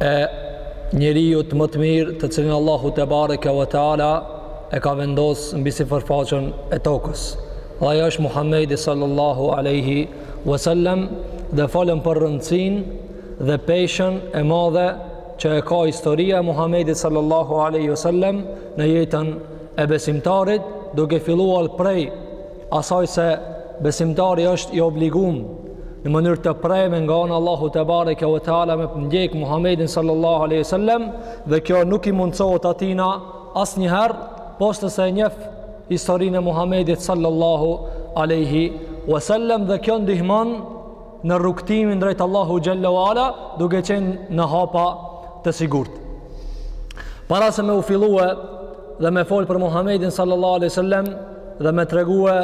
e njeriut më të mirë të cilin Allahu te bareke ve teala e ka vendos mbi sipërfaqen e tokës. Dhe ai është Muhamedi sallallahu alaihi wasallam dhe folëm për rëndësinë dhe peshën e madhe që e ka historia e Muhamedit sallallahu alaihi wasallam në jetën e besimtarit, duke filluar prej asaj se besimtari është i obliguar në mënyrë të preme nga ana Allahu te bareke ve teala me ndjek Muhamedin sallallahu alaihi wasallam dhe kjo nuk i mundësohet atina asnjëherë pos nëse e njeh historinë e Muhamedit sallallahu alaihi wasallam dhe kjo ndihmon në rrugëtimin drejt Allahu Gjelle wa Ala duke qenë në hapa të sigurt. Para se me u fillue dhe me folë për Muhammedin sallallahu aleyhi sallem dhe me tregue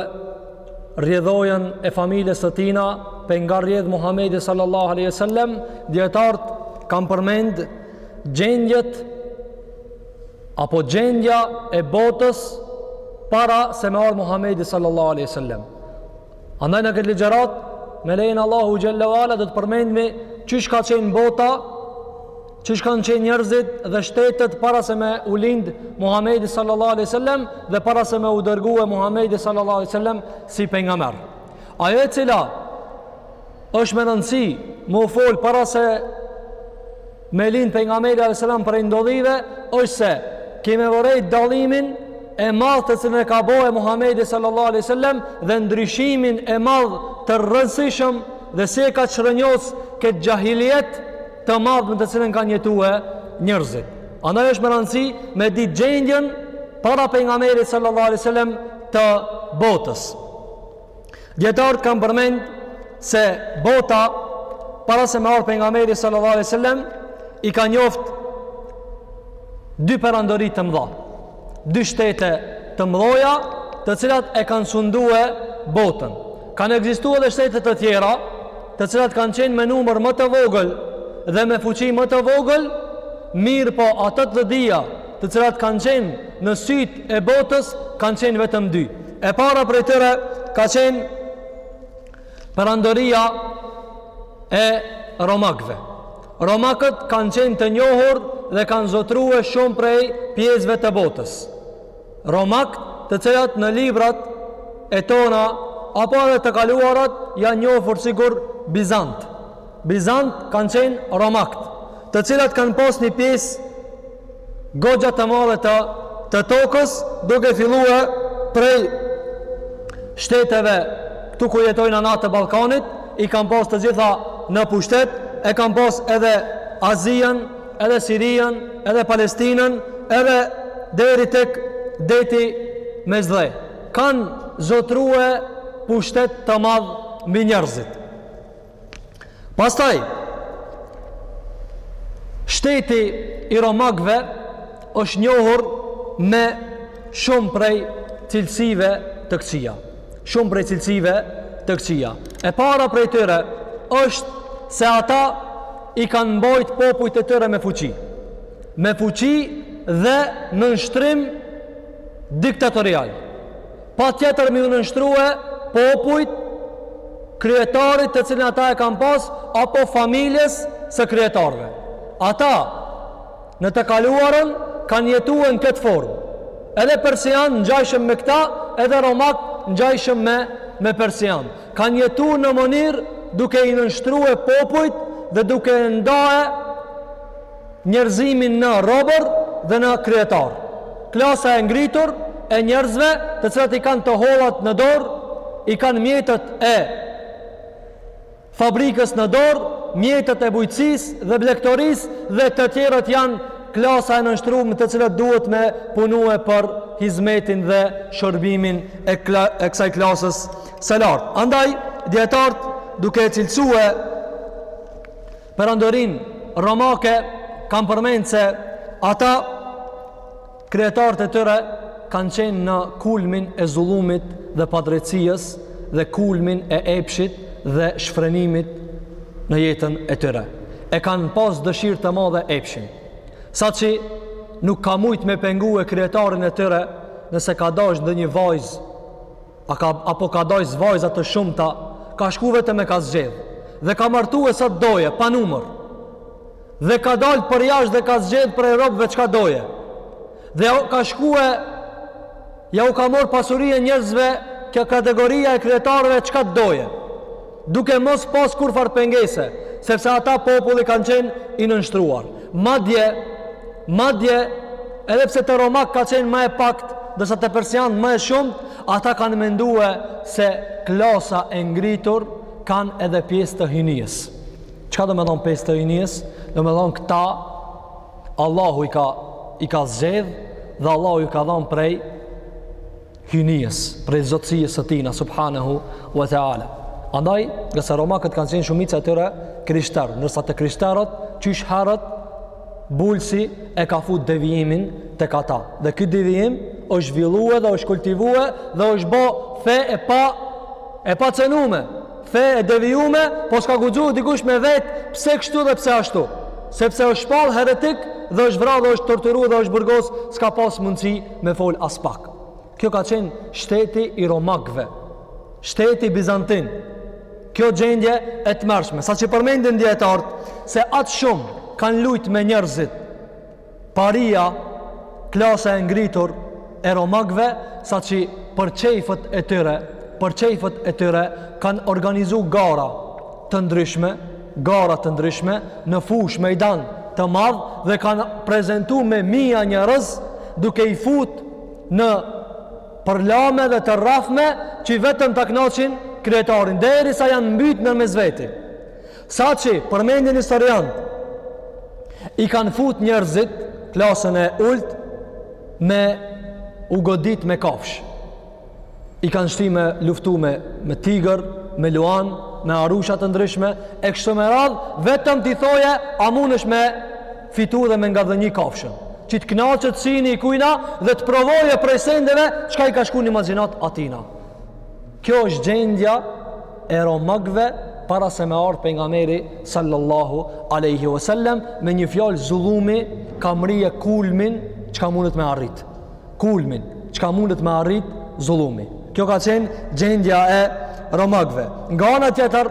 rrjedhojën e familjes së tina prej nga rrjedh Muhammedi sallallahu aleyhi sallem dijetarët kanë përmend gjendjet apo gjendja e botës para se me ardh Muhammedi sallallahu aleyhi sallem Andaj në këtë ligjëratë, me lejen e Allahu Gjellewala do të përmendmi qysh ka qenë bota, qysh kanë qenë njerëzit dhe shtetet para se me u lind Muhammedi sallallahu aleyhi sallem dhe para se me u dërgue Muhammedi sallallahu aleyhi sallem si pejgamber. Ajo e cila është me rëndësi me u folë para se me lind pejgamberi alayhis salam prej ndodhive është se ki me vërejt dallimin e madh të cilën e ka bëu Muhamedi sallallahu alaihi wasallam dhe ndryshimin e madh të rëndësishëm dhe si e ka çrënjos këtë xhahiliet të madh me të cilën kanë jetue njerëzit. Andaj është me rëndësi me ditë gjendjen para pejgamberit sallallahu alaihi wasallam të botës. Dijetarët kanë përmend se bota para se me ardhë pejgamberi sallallahu alai sallam i ka njoft dy perandori të mdha dy shtete të mdhaja të cilat e kanë sundue botën kanë ekzistu edhe shtete të tjera të cilat kanë qenë me numër më të vogël dhe me fuqi më të vogël mirëpo ato të mdhaja të cilat kanë qenë në syt e botës kanë qenë vetëm dy E para prej tyre ka qenë perandoria e Romakëve. Romakët kanë qenë të njohur dhe kanë zotërue shumë prej pjesëve të botës. Romakët, të cilat në librat e tona apo edhe të kaluarat janë njohur sikur Bizant. Bizant kanë qenë Romakët, të cilat kanë pas një pjesë Goxha të madhe të, të tokës duke fillue prej shteteve këtu ku jetojnë anët të Ballkanit, i kan pas të gjitha në pushtet, e kan pas edhe Azinë, edhe Sirinë, edhe Palestinën, edhe deri tek deti Mesdhe. Kanë zotrue pushtet të madh mbi njerëzit. Pastaj, shteti i Romakëve është njohur me shumë prej cilësive të këqija. Shumë prej cilësive të këqija. E para prej tyre është se ata i kanë mbojt popujt e tyre me fuqi. Me fuqi dhe nënshtrim diktatorial. Patjetër me iu nënshtrue popujt kryetarit të cilin ata e kanë pas apo familjes së kryetarëve. Ata në të kaluarën kanë jetuar në këtë formë. Edhe persianët ngjajshëm me këta, edhe romakët ngjajshëm me me persianët. Kanë jetuar në mënyrë duke i nënshtruar popujt dhe duke e ndae njerëzimin në robër dhe në kryetar. Klasa e ngritur e njerëzve të cilët i kanë të hollat në dorë, i kanë mjetet e fabrikës në dorë, mjetet e bujqësisë dhe blektorisë dhe të tjerët janë klasa e nënshtrume të cilët duhet me punue për hizmetin dhe shërbimin e, kla, e kësaj klasës së lartë. Andaj, dijetarët duke e cilësue Perandorinë Romake kan përmend se ata kryetarët e tyre kanë qenë në kulmin e zullumit dhe padrejtësisë dhe kulmin e epshit dhe shfrenimit në jetën e tyre. E kanë pas dëshirë të madhe epshin. Saqë nuk ka mujtë me pengue kryetarin e tyre nëse ka dashtë ndonjë vajzë A ka apo ka dasht vajza të shumta, ka shku vetëm e ka zgjedh. Dhe ka martue sa të doje, pa numër. Dhe ka dal përjashtë dhe ka zgjedh prej robëve çka doje. Dhe ka shkue e jau ka mor pasurinë njerëzve kjo kategoria e kryetarëve çka të doje. duke mos pas kurrfarë pengese, sepse ata populli kanë qenë i nënshtruar. Madje, madje edhe pse te romakët ka qenë më e paktë, ndërsa te persianët më e shumtë, ata kanë mendue se klasa e ngritur kanë edhe pjesë të hyjnisë. Çka domethënë pjesë të hyjnisë? Domethënë këta Allahu i ka i ka zgjedh dhe Allahu i ka dhënë prej hyjnisë, prej zotësisë së tina, subhanehu wa ta'ala. Andaj, ngase romakët kanë qenë shumica e tyre krishterë, ndërsa të krishterët qysh herët Bulsi e ka fut devijimin tek ata. Dhe ky devijim është zhvillue dhe është kultivue dhe është bo fe e pa e pacenume, fe e devijume, po s'ka guxu dikush me vet pse kështu dhe pse ashtu. Sepse është shpall heretik dhe është vra dhe është torturu dhe është burgos, s'ka pas mundësi me fol aspak. Kjo ka qenë shteti i Romakëve, shteti Bizantin. Kjo gjendje e tmerrshme, saqë përmendin dijetarët, se aq shumë kanë lujt me njerëzit, paria, klasa e ngritur e Romakëve, saqë për qejfët e tyre, për qejfët e tyre, kanë organizu gara të ndryshme, gara të ndryshme në fushë mejdan të madh dhe kanë prezentu me mija njerëz duke i fut në përlame dhe të rrafme që vetëm ta knaqin kryetarin derisa janë mbyt në mes veti saqë përmendin historianët i kanë fut njerëzit klasën e ulët me u godit me kafshë i kanë shti me luftu me, me tigër, me luan, me arusha të ndryshme, e kështu me radhë, vetëm t'i thojë, a mundesh me fitu dhe me ngadhënjy kafshën, që të knaqet syni i kujna dhe të provojë prej sendeve, çka i ka shku n'imagjinatë atina. Kjo është gjendja e romakëve para se me ardhë Pejgamberi sallallahu aleyhi ve sellem me një fjalë zullumi ka mrri kulmin çka mundet me arrit. kulmin çka mundet me arrit zullumi kjo ka qenë gjendja e romakëve nga ana tjetër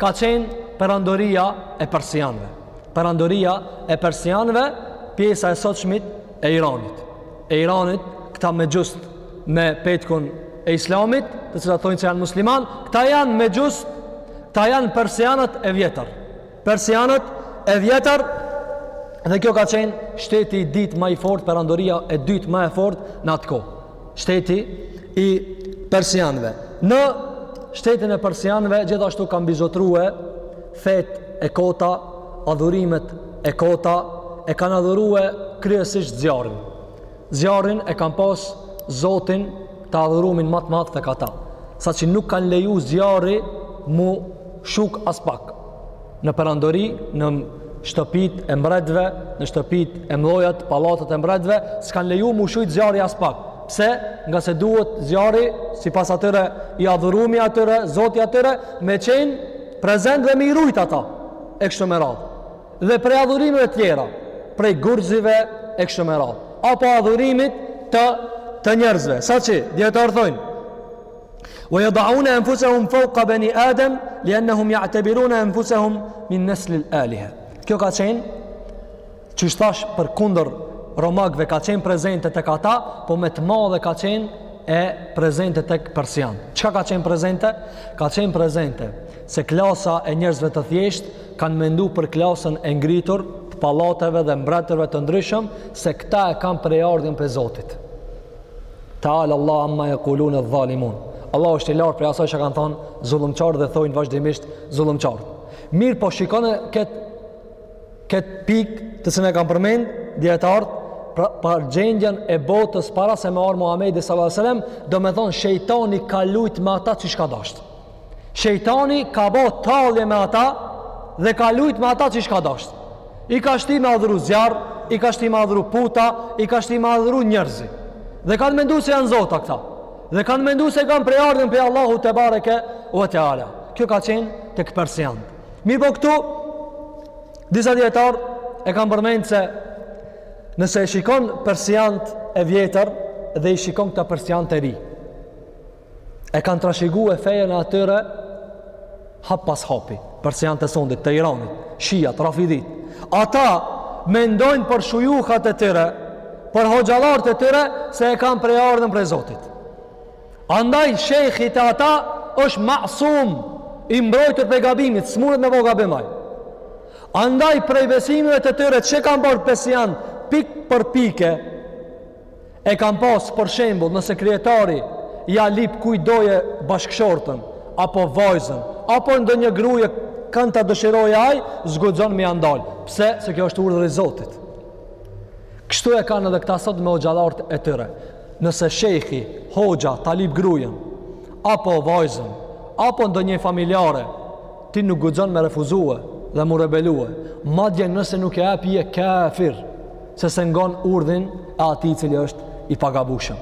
ka qenë perandoria e persianëve perandoria e persianëve pjesa e sotshmit e Iranit e Iranit këta mexhust me petkun e islamit të cilat thonë se janë muslimanë këta janë mexhusë këta janë persianët e vjetër Persianët e vjetër dhe kjo ka qenë shteti i dytë ma i fortë, perandoria e dytë ma e fortë në atë kohë. Shteti i persianëve. Në shtetin e persianëve gjithashtu kanë mbizotërue fetë e kota, adhurimet e kota, e kanë adhurue kryesisht zjarrin. Zjarrin e kanë pas Zotin të adhurumin ma të madh tek ata, saqë nuk kanë leju zjarri m'u shuk aspak. Në perandori, në shtëpitë e mbretëve, në shtëpitë e mloja të pallatet e mbretëve, s'kanë leju m'u shujt zjarri aspak. Pse? Ngase duhet zjarri, sipas atyre, i adhurumi atyre, Zoti atyre, me qenë prezent dhe me i rujt ata. E kështu me radhë. Dhe prej adhurimeve të tjera, prej gurëzve e kështu me radhë, apo adhurimit të të njerëzve. Saqë dijetarë thojnë, "Wa yada'una anfusahum fawqa bani Adam, li'annahum ya'tabiruna anfusahum min nasl al-aliha." Kjo ka qenë qysh thashë përkundër romakëve ka qenë prezente tek ata, po më të madhe ka qenë e prezente tek persianët. Çka ka qenë prezente? Ka qenë prezente se klasa e njerëzve të thjeshtë kanë mendu për klasën e ngritur të pallateve dhe mbretërve të ndryshëm se këta e kanë prejardhjen prej Zotit. Ta'ala Allahu amma jekulune dhalimun. Allahu është i lartë prej asaj që kanë thonë zullumqarët dhe thojnë vazhdimisht zullumqarët. Mirëpo shikone këtë kët pikë të cilën e kanë përmendë, dijetarët, pra, për gjendjen e botës para se me ardh Muhammedi s.a.s. domethonë shejtani ka lujtë me ata qysh ka dashtë. Shejtani ka bo tallje me ata dhe ka lujt me ata qysh ka dasht. I ka shti me adhuru zjarr, i ka shti me adhuru puta, i ka shti me adhuru njerëzi. Dhe kanë mendu se janë zota këta. Dhe kanë mendu se kanë prejardhjen prej Allahut tebareke ue teala. Kjo ka qenë tek persiant. Mirëpo këtu, disa dijetarë e kanë përmend se nëse i shikon persiant e vjetër dhe i shikon këta persiant e ri. e kanë trashigue fejën e atyre hap pas hapi persiant e sodit, të Iranit, shijat, rafidit ata mendojnë për shujuhat e tyre për hoxhallarët e tyre se e kanë prejardhjen prej Zotit andaj shejhi te ata është masum i mbrojtur prej gabimit s'mundet me bo gabim ai andaj prej besimeve të tyre që kanë bartë persiant pik për pike E kanë pas për shembull nëse kryetari ja lip kujtdo bashkëshortën apo vajzën apo ndonjë gruje kand ta dëshirojë ai, s'guxon me ja ndal. Pse? Se kjo është urdhri i Zotit. Kështu e kanë edhe këta sot me hoxhallarët e tyre. Nëse shejhi, hoxha, ta lip grujën, apo vajzën, apo ndonjë familjare, Ti nuk guxon me refuzue dhe mu rebelue, madje nëse nuk e ap je kafir, se s'e ngon urdhrin e atij i cili është i pagabushëm.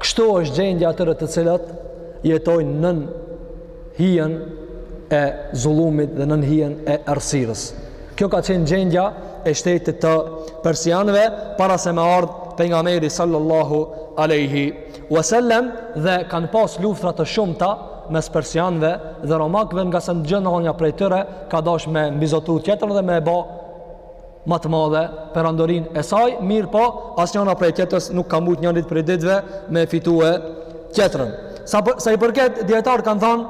Kështu është gjendja atyre të cilat jetojnë nën hijen e zullumit dhe nën hijen e errësirës. Kjo ka qenë gjendja e shtetit të persianëve para se me ardhë Pejgamberi sallallahu aleyhi Wasallam dhe kanë pas luftra të shumta mes persianëve dhe romakëve ngase njanja prej tyre ka dash me mbizotu tjetrën dhe me e ba ma të madhe perandorinë e saj, mirëpo asnjëra prej tjetrës nuk ka mujt njanit prej ditëve me e fitue tjetrën. Sa për, sa i përket dijetarë kanë thanë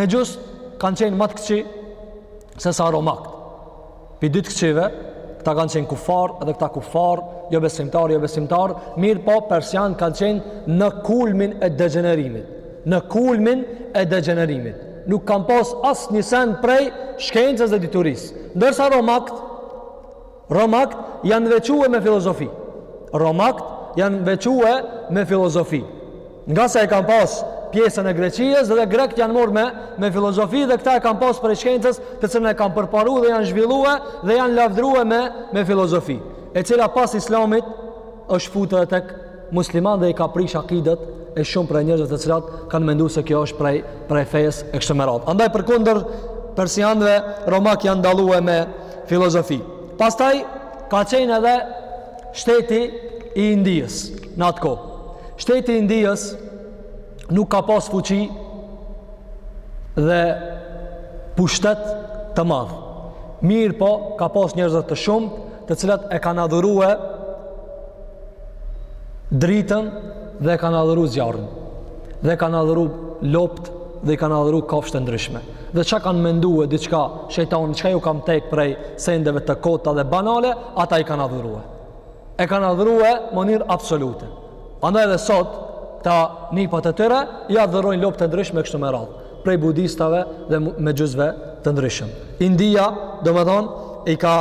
mexhusët kanë qenë ma të këqij se sa romakët. Për dy të këqijave, këta kanë qenë kufar dhe këta kufar, jo besimtar, jo besimtar, mirëpo persianët kanë qenë në kulmin e degjenerimit. Në kulmin e degjenerimit. Nuk kanë pas asnjë sen prej shkencës dhe diturisë. Ndërsa romakët, romakët janë veçue me filozofi. Romakët janë veçue me filozofi. Ngase e kanë pas pjesën e Greqisë dhe grekët janë marrë me me filozofi dhe këta e kanë pas prej shkencës, të cilën e kanë përparuar dhe janë zhvilluar dhe janë lavdëruar me me filozofi, e cila pas Islamit është futur tek muslimanët dhe i ka prish akidet e shumë prej njerëzve të cilat kanë menduar se kjo është prej prej fesë e kështu me radhë. Andaj përkundër persianëve romakët janë dallue me filozofi. Pastaj ka qenë edhe Shteti i Indisë në atë kohë. Shteti i Indisë nuk ka pas fuqi dhe pushtet të madh. Mirëpo, ka pas njerëz të shumtë, të cilat e kanë adhurue dritën dhe e kanë adhuru zjarrin, dhe i kanë adhuru lopët dhe i kanë adhuru kafshët e ndryshme. dhe çka kanë mendue diçka shejtani çka ju ka tek prej sendeve të kota dhe banale ata i kanë adhurue e kanë adhurue mënyrë absolute andaj edhe sot kta nipat e tyre i adhurojnë lopët e ndryshme kështu me radhë prej budistave dhe mexhusve të ndryshëm India domethonë i ka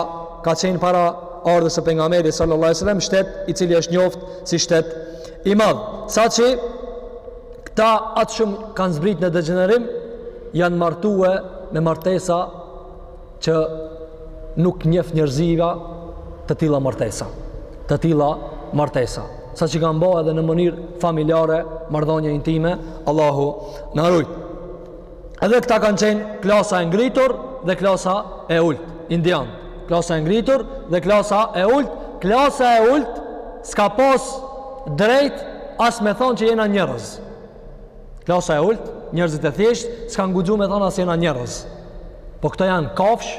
ka qenë para ardhjes së pejgamberit sallallahu sallam shtet i cili është njoft si shtet i madh saqë Këta aq shumë kanë zbrit në degjenerim, janë martue me martesa që nuk njef njerëzia të tilla martesa. Të tilla martesa. Saqë kanë bo edhe në mënyrë familjare, marrëdhonie intime, Allahu na rujt. Edhe këta kanë qenë klasa e ngritur dhe klasa e ult. Indianët. Klasa e ngritur dhe klasa e ult. Klasa e ult s'ka pas drejt as me thonë që jena njerëz. Klasa e ult, njerëzit e thjesht, s'kanë guxu me thonë as jena njerëz. Po këta janë kafshë,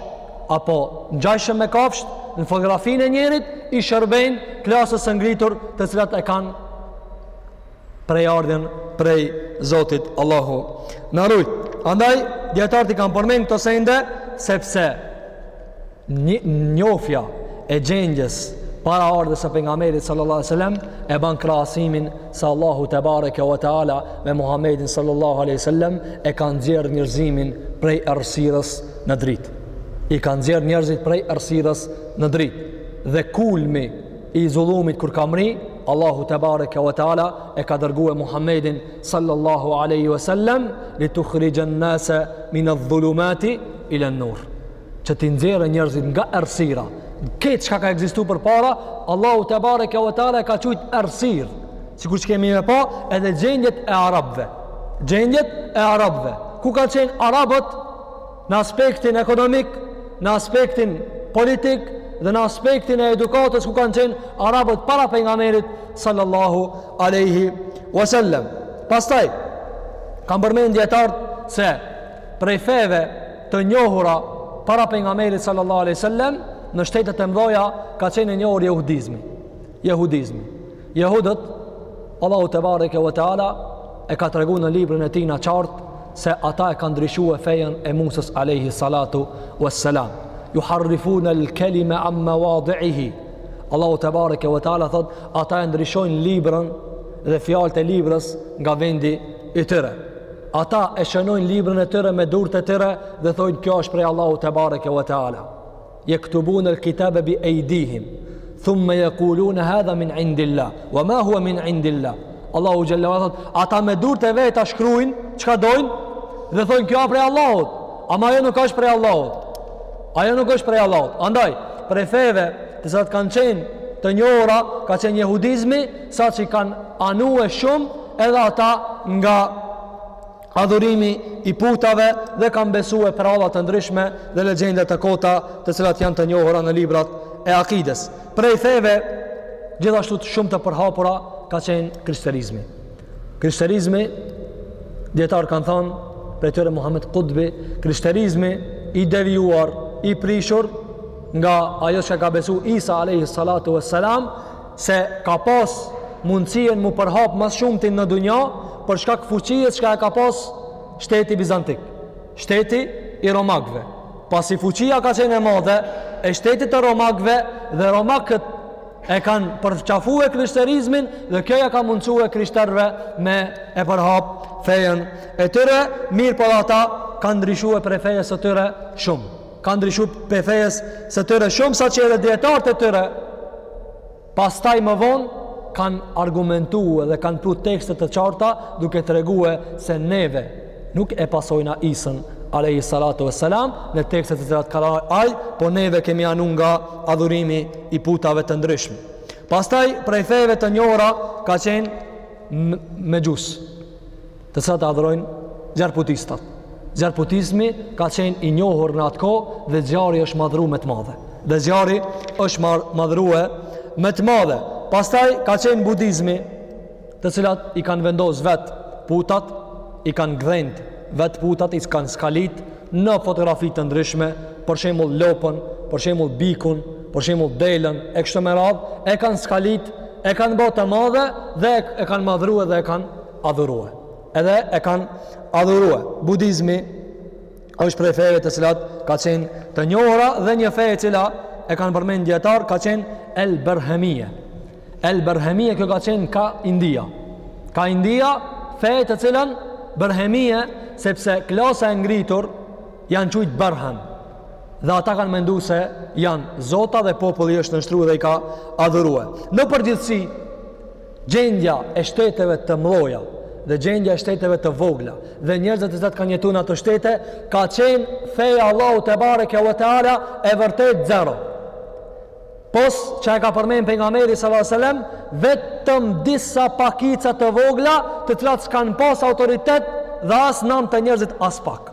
apo ngjajshëm me kafshët, në fotografinë e njerit, i shërbejnë klasës së ngritur të cilat e kanë prejardhjen prej Zotit Allahu na rujt. Andaj dietarët i kanë përmend këto sende sepse një njofja e gjendjes para ardhjes së pejgamberit sallallahu alajhi wasallam e ban krahasimin se Allahu tebareke ve teala me Muhammedin sallallahu alajhi wasallam e ka nxjerr njerëzimin prej errësirës në dritë. I ka nxjerr njerëzit prej errësirës në dritë. Dhe kulmi i zullumit kur ka mri, Allahu tebareke ve teala e ka dërgue Muhammedin sallallahu alaihi wasallam li tukhrijan nasa min adh-dhulumati ila an-nur. Që t'i nxjerrë njerëzit nga errësira. Këtë çka ka ekzistuar përpara, Allahu tebareke ve teala e ka qujt errësirë. Sikur që kemi me pa edhe gjendjet e arabëve. Gjendjet e arabëve. Ku ka qenë arabët në aspektin ekonomik, në aspektin politik dhe në aspektin e edukatës ku kanë qenë arabët para pejgamberit sallallahu alaihi wasallam. Pastaj kanë përmend dijetarët se prej feve të njohura para pejgamberit sallallahu alaihi wasallam në shtetet e mëdha ka qenë e njohur jehudizmi. Jehudizmi. Jehudët, Allahu tebareke ve teala e ka tregu në librin e tij ma qartë se ata e kanë ndryshue fejën e Musës alayhi salatu wassalam. Juharrifun al kalima an mawadi'ihi. Allahu tebareke ve teala thotë, ata e ndryshojnë librin dhe fjalët e librës nga vendi i tyre. Ata e shënojnë librin e tyre me durt e tyre dhe thonë kjo është prej Allahu tebareke ve teala. Yaktubun al-kitaba bi aydihim thumma yaqulun hadha min indillah wa ma huwa min indillah. Allahu xhalla wa ala thot, ata me durt e veta shkruajn çka dojn dhe thon kjo është prej Allahut, ama ajo nuk është prej Allahut. Ajo nuk është prej Allahut. Andaj, prej feve të cilat kanë qenë të njohura, ka qenë jehudizmi, saqë kanë anue shumë edhe ata nga adhurimi i putave dhe kanë besue pralla të ndryshme dhe legjenda të kota, të cilat janë të njohura në librat e akides. Prej feve gjithashtu shumë të përhapura ka qenë krishterizmi. Krishterizmi dijetarët kanë thonë prej tyre Muhammed Qutbi, krishterizmi i devijuar, i prishur nga ajo që ka besu Isa alayhi salatu wassalam, se ka pas mundësien mu përhap ma s'shumti në dunja për shkak fuqies çka e ka pas shteti bizantik shteti i romakve pasi fuqia ka qenë e madhe e shtetit të romakve dhe romakët e kanë përqafue krishterizmin dhe kjo ja ka mundësue krishterëve me e përhap fejën e tyre mirëpo po ata kanë ndryshue prej fejës së tyre shumë Kan ndryshu prej fejës së tyre shumë saqë edhe dijetarët e tyre pastaj më vonë kanë argumentu dhe kanë pru tekste të qarta duke tregue se neve nuk e pasojna Isën alayhi salatu wassalam në tekstet të cilat ka ra ai po neve kemi anu nga adhurimi i putave të ndryshme pastaj prej fejeve të njora ka qenë mexhus të cilat e adhurojnë zjarrputistat. Zjarrputizmi ka qenë i njohur në atë kohë dhe zjarri është madhru me të madhe. Dhe zjarri është madhrue me të madhe. Pastaj ka qenë budizmi, të cilat i kanë vendos vet putat, i kanë gdhend vet putat, i kanë skalit në fotografi të ndryshme, për shembull lopën, për shembull bikun, për shembull delën e kështu me radhë, e kanë skalit, e kanë bo të madhe dhe e kanë madhrue dhe e kanë adhurue. Edhe e kanë adhurue. Budizmi është prej feve të cilat ka qenë të njohura dhe një fe e cila e kanë përmend dijetarët ka qenë El Berhemije. El Berhemije kjo ka qenë ka India. Ka India feje të cilën Berhemije sepse klasa e ngritur janë qujtë Berhem. Dhe ata kanë mendu se janë zota dhe populli është nënshtru dhe i ka adhurue. Në përgjithësi, Gjendja e shteteve të mëdha dhe gjendja e shteteve të vogla dhe njerëzve të cilat kanë jetu në ato shtete ka qenë feja Allahu tebareke ve teala e vërtet zero. Pos që e ka përmend pejgamberi sallallahu alajhi wasallam vetëm disa pakica të vogla të cilat s'kanë pas autoritet dhe as nam te njerëzit as pak.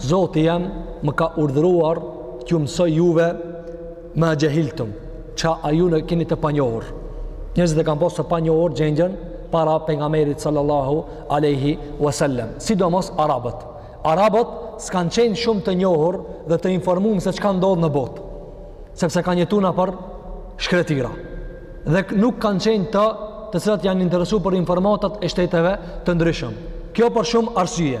Zoti jem më ka urdhëruar t'ju mësoj juve më e gjehiltëm, ça ju e keni të panjohur. Njerëzit e kanë pas të panjohur gjendjen para pejgamberit sallallahu aleyhi wasallem. Sidomos Arabët. Arabët s'kanë qenë shumë të njohur dhe të informum se çka ndodh në botë. Sepse kanë jetu nëpër shkretira. Dhe nuk kanë qenë të të cilat janë interesu për informatat e shteteve të ndryshëm. Kjo për shumë arsye.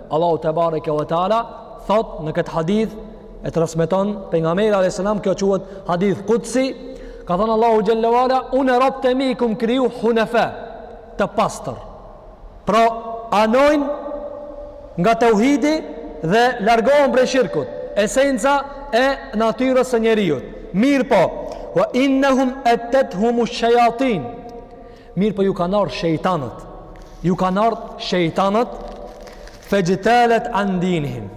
Allahu tebareke ve teala thotë në këtë hadith e transmeton pejgamberi alayhis salam kjo quhet hadith kudsi ka thënë Allahu xhelle ve ala unë robt e mi i kam kriju hunafa të pastër pra anojnë nga tauhidi dhe largohen prej shirkut esenca e natyrës së njeriut mirëpo wa innahum atathum ash-shayatin Mirëpo ju kanë ardhë shejtanët. Ju kanë ardhë shejtanët. Fexhtalet an dinihim.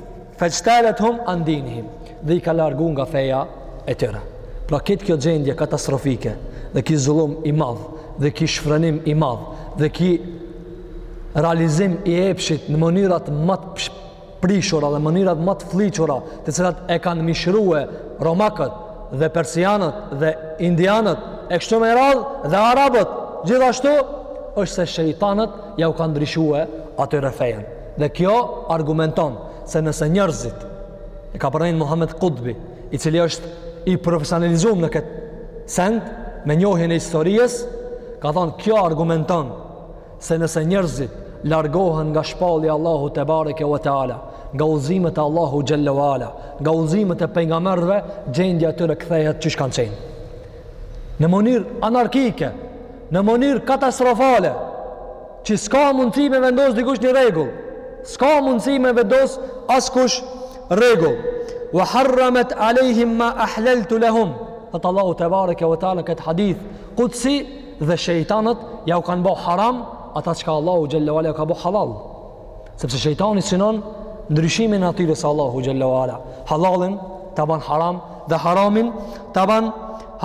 Fexhtalethum an dinihim. Dhe i ka largu nga feja e tyre. Pra këtë kjo gjendje katastrofike dhe ki zullum i madh dhe ki shfrenim i madh dhe ki realizim i epshit në mënyrat ma të prishura dhe mënyrat ma të flliqura të cilat e kanë mishrue romakët dhe persianët dhe indianët e kështu me radhë dhe arabët gjithashtu është se shejtanët jau kanë ndryshue atyre fejën dhe kjo argumenton se nëse njerëzit e ka përmend Muhammed Kutbi i cili është i profesionalizum në këtë send me njohjen e historisë ka thonë kjo argumenton se nëse njerëzit largohen nga shpallja Allahu tebareke ue teala nga udhëzimet e Allahu xhelle u ala nga udhëzimet e pejgamberëve gjendja e tyre kthehet qysh kanë qenë në mënyrë anarkike në mënyrë katastrofale që s'ka mundësi me vendos dikush një rregull s'ka mundësi me vendos askush rregull wa harramat alejhim ma ahlaltu lahum thotë Allahu tebareke ue teala këtë hadith kudsi dhe shejtanët jau kanë bo haram ata çka Allahu xhelle ue ala jau ka bo halal sepse shejtani synon ndryshimin e asaj se Allahu xhelle ue ala halalin ta ban haram dhe haramin ta ban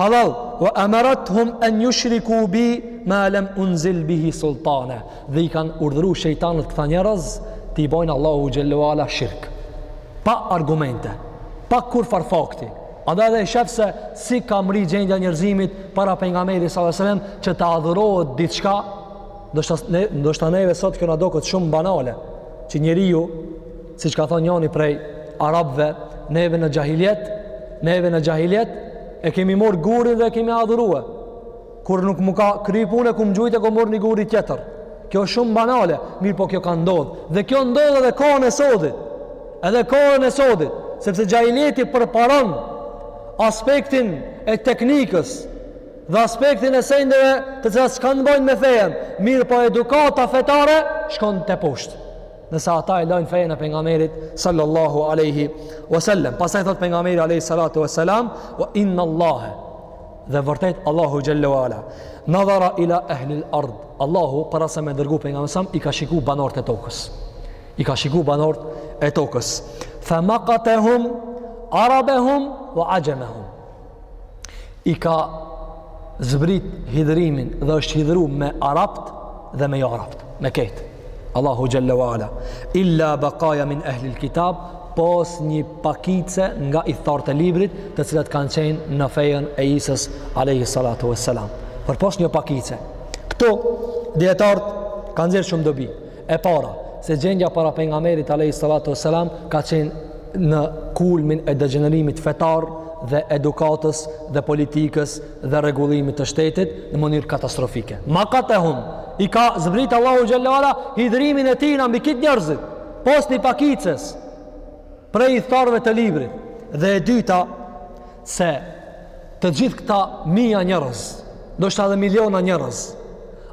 halal wa emerathum en jushriku bi ma lem unzil bihi sultane dhe i kanë urdhru shejtanët këta njerëz t'i bojnë Allahu xhelle ue ala shirk pa argumente pa kurrfarë fakti Andaj edhe e shef se si ka mri gjendja e njerëzimit para pejgamberit alejhi selam që të adhurohet diçka, ndoshta neve sot kjo na doket shumë banale, që njeriu, siç ka thonë njani prej Arabve, neve në xhahilijet, neve në xhahilijet, e kemi morë gurin dhe e kemi adhuru. Kur nuk më ka kry punë, e kom gjujt e kom morë një gur tjetër. Kjo është shumë banale, mirëpo kjo ka ndodh. Dhe kjo ndodh edhe kohën e sodit. Edhe kohën e sodit. Sepse xhahilijeti përparon aspektin e teknikës dhe aspektin e sendeve të cilat s'kanë të bojnë me fejen. Mirëpo edukata fetare shkon teposhtë. Nëse ata e lajnë fejën e pejgamberit sallallahu aleyhi wasallam. Pastaj thotë pejgamberi aleyhi salatu wasallam, wa inna Allahe. Dhe vërtet Allahu xhelle ue ala nadhara ila ahli al-ard. Allahu para se me dërgu pejgamberin sa i ka shiku banorët e tokës. I ka shiku banorët e tokës. Fa maqatahum arabahum wa ajamahum. I ka zbrit hidhrimin dhe është hidhru me arabt dhe me jo arabt, me krejt. Allahu Xhelle wa Ala Illa bakaja min ehlil kitab Pos një pakice nga ithtarët e librit Të cilat kanë qenë në fejën e Isës Alejhi Salatu ve Selam Përpos një pakice Këtu dijetarët kanë nxjerrë shumë dobi E para Se gjendja para pejgamberit Alejhi Salatu ve Selam Ka qenë në kulmin e degjenerimit fetar Dhe edukatës dhe politikës dhe rregullimit të shtetit në mënyrë katastrofike. Makatehum i ka zbrit Allahu xhelle ue ala hidhrimin e tij mbi këta njerëzit, pos një pakicës prej ithtarëve të librit. Dhe e dyta se të gjithë këta mija njerëz, ndoshta edhe miliona njerëz,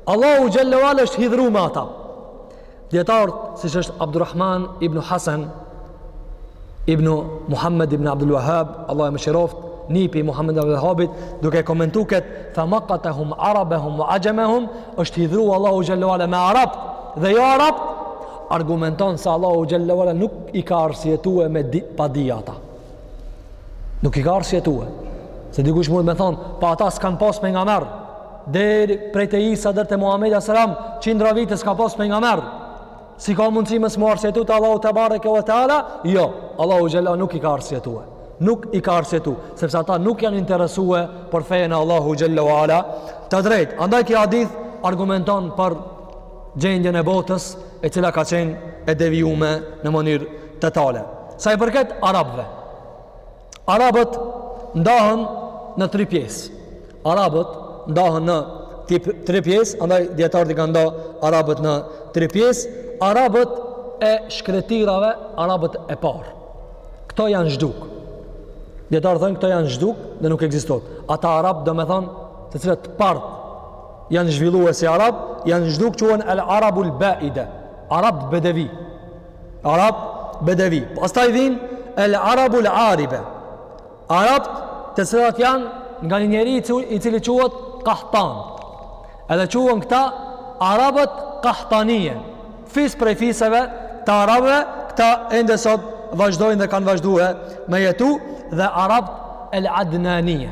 Allahu xhelle ue ala është hidhru me ata. Dijetarët, siç është Abdurrahman ibn Hasan, ibn Muhammed ibn Abdul Wahab, Allahu e mëshiroftë, nipi i Muhammed ibn Abdul Wahabit, duke komentu këtë, fe mekatehum arabehum ve axhemehum, është hidhëru Allahu xhelle ve ala me arabët dhe jo arabët, argumenton se Allahu xhelle ve ala nuk i ka arsyetue me padije ata. Nuk i ka arsyetue. Se dikush mundet me thonë, po ata s'kanë pas pejgamber. Deri prej te Isa, deri te Muhammed A.S. Qindra vite s'ka pas pejgamber. Si ka mundësi me s'mu arsyetu te Allahu tebareke ve teala? Jo, Allahu xhelle nuk i ka arsyetue. Nuk i ka arsyetu, sepse ata nuk janë interesue për fenë e Allahut xhelle ve ala të drejtë, andaj ky hadith argumenton për gjendjen e botës e cila ka qenë e devijume në mënyrë totale. Sa i përket Arabëve, Arabët ndahen në tri pjesë. Arabët ndahen në tri pjesë, andaj dijetarët i kanë nda Arabët në tri pjesë, Arabët e shkretirave, Arabët e parë. Këto janë zhduk. Dijetarët thojnë, këto janë zhduk dhe nuk ekzistojnë. Ata Arabë, domethënë, të cilët të parët, janë zhvillue si arab, janë zhduk, quhen el arabul baide, arabët bedevi. Arabët bedevi. Pastaj vijnë el arabul aribe. Arabët të cilët janë nga një njeri i cili quhet Kahtan. Edhe quhen këta arabët Kahtanije. Fis prej fiseve të arabëve, këta ende sot vazhdojnë dhe kanë vazhdue me jetu dhe arabët el adnanije.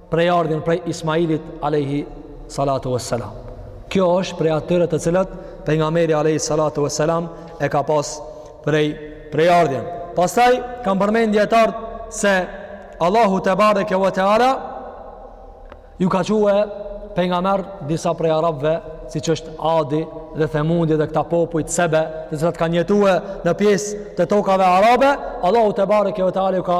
prejardhjen prej Ismailit alayhi salatu wassalam. Kjo është prej atyre të cilët pejgamberi alayhi salatu wassalam e ka pas prej prejardhjen. Pastaj kanë përmendë dijetarët se Allahu tebareke ve teala ju ka çue pejgamber disa prej arabëve siç është Adi dhe Themudi dhe këta popujt Sebe, të cilat kanë jetue në pjesë të tokave arabe, Allahu tebareke ve teala ju ka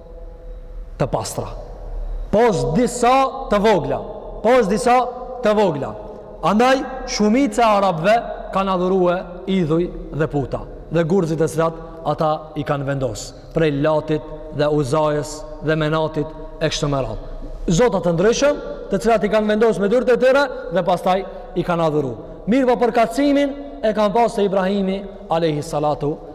të pastra. Pos disa të vogla, pos disa të vogla. Andaj shumica e arabëve kanë adhurue idhuj dhe puta dhe gurëzit të cilat ata i kanë vendos prej Latit dhe Uzajës dhe Menatit e kështu me radhë. Zota të ndryshëm, të cilat i kanë vendos me durt e tyre dhe pastaj i kanë adhuru. Mirëpo përkatësimin e kanë pasë te Ibrahimi alayhi salatu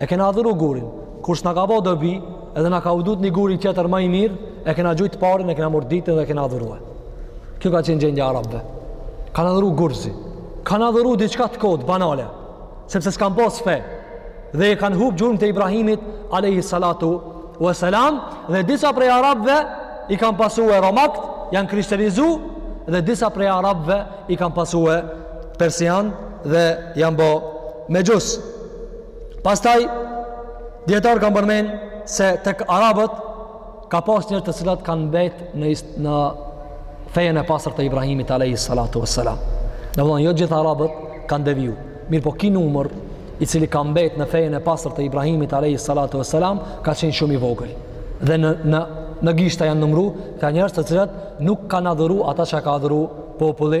E kena adhuru gurin, kur s'na ka bo dobi, edhe na ka u dukt një guri tjetër ma i mirë, e kena gjujt të parin, e kena marrë ditin dhe e kena adhurue. Kjo ka qenë gjendja arabëve. Kanë adhuru gurëzit. Kanë adhuru diçka të kotë, banale. Sepse s'kanë pas fe. Dhe i kanë hup gjurmët e Ibrahimit, alejhi salatu ue selam, dhe disa prej arabëve i kanë pasue romakt, janë krishterizu, dhe disa prej arabëve i kanë pasue persianët, dhe janë bo mexhusë. Pastaj dijetarë kanë përmend se tek arabët ka pas njerëz të cilët kanë mbet në në fejen e pastër të Ibrahimit alayhi salatu wassalam. Domethonë jo gjithë arabët kanë deviju. Mirëpo ki numër i cili ka mbet në fejen e pastër të Ibrahimit alayhi salatu wassalam ka qenë shumë i vogël. Dhe në në në gishta janë numru ata njerëz të cilët nuk kanë adhuru ata që ka adhuru populli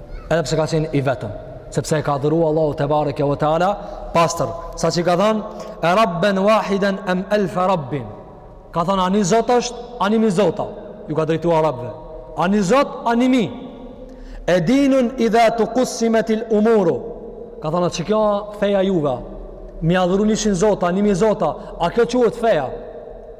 edhe pse ka qenë i vetëm, sepse e ka adhuru Allahun tebareke ue teala, pastër, sa që ka thonë, e rabben wahiden em elfe rabbin, ka thonë, a ni zot është, a ni mijë zota, ju ka drejtu arabve, a ni zot, a ni mijë, e dinun idha tukussimetil umuru, ka thonë, që kjo feja juve, mi adhuru nishin zota, a ni mijë zota, a kjo quhet feja,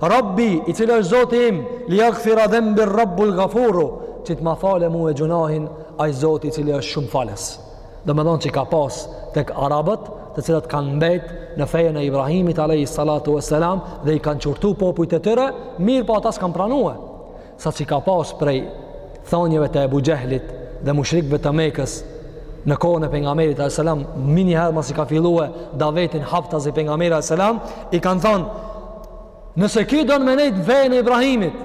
Rabbi, i cili është Zoti im, li aghfira dhanbi Rabbul Ghafur, që të ma falë mue gjynahin, ai Zoti i cili është shumë falës. Domethënë që ka pas tek arabët, të cilët kanë mbet në fejen e Ibrahimit alayhi salatu vesselam dhe i kanë qortu popujt e tyre, mirëpo ata s'kan pranue. sa që ka pas prej thanjeve të Ebu Xhehlit dhe mushrikve të Mekës në kohën e pejgamberit a.s. mi njëherë masi ka fillue davetin haptazi, pejgamberit a.s. i kanë thanë nëse ki don me nejt në fejën e Ibrahimit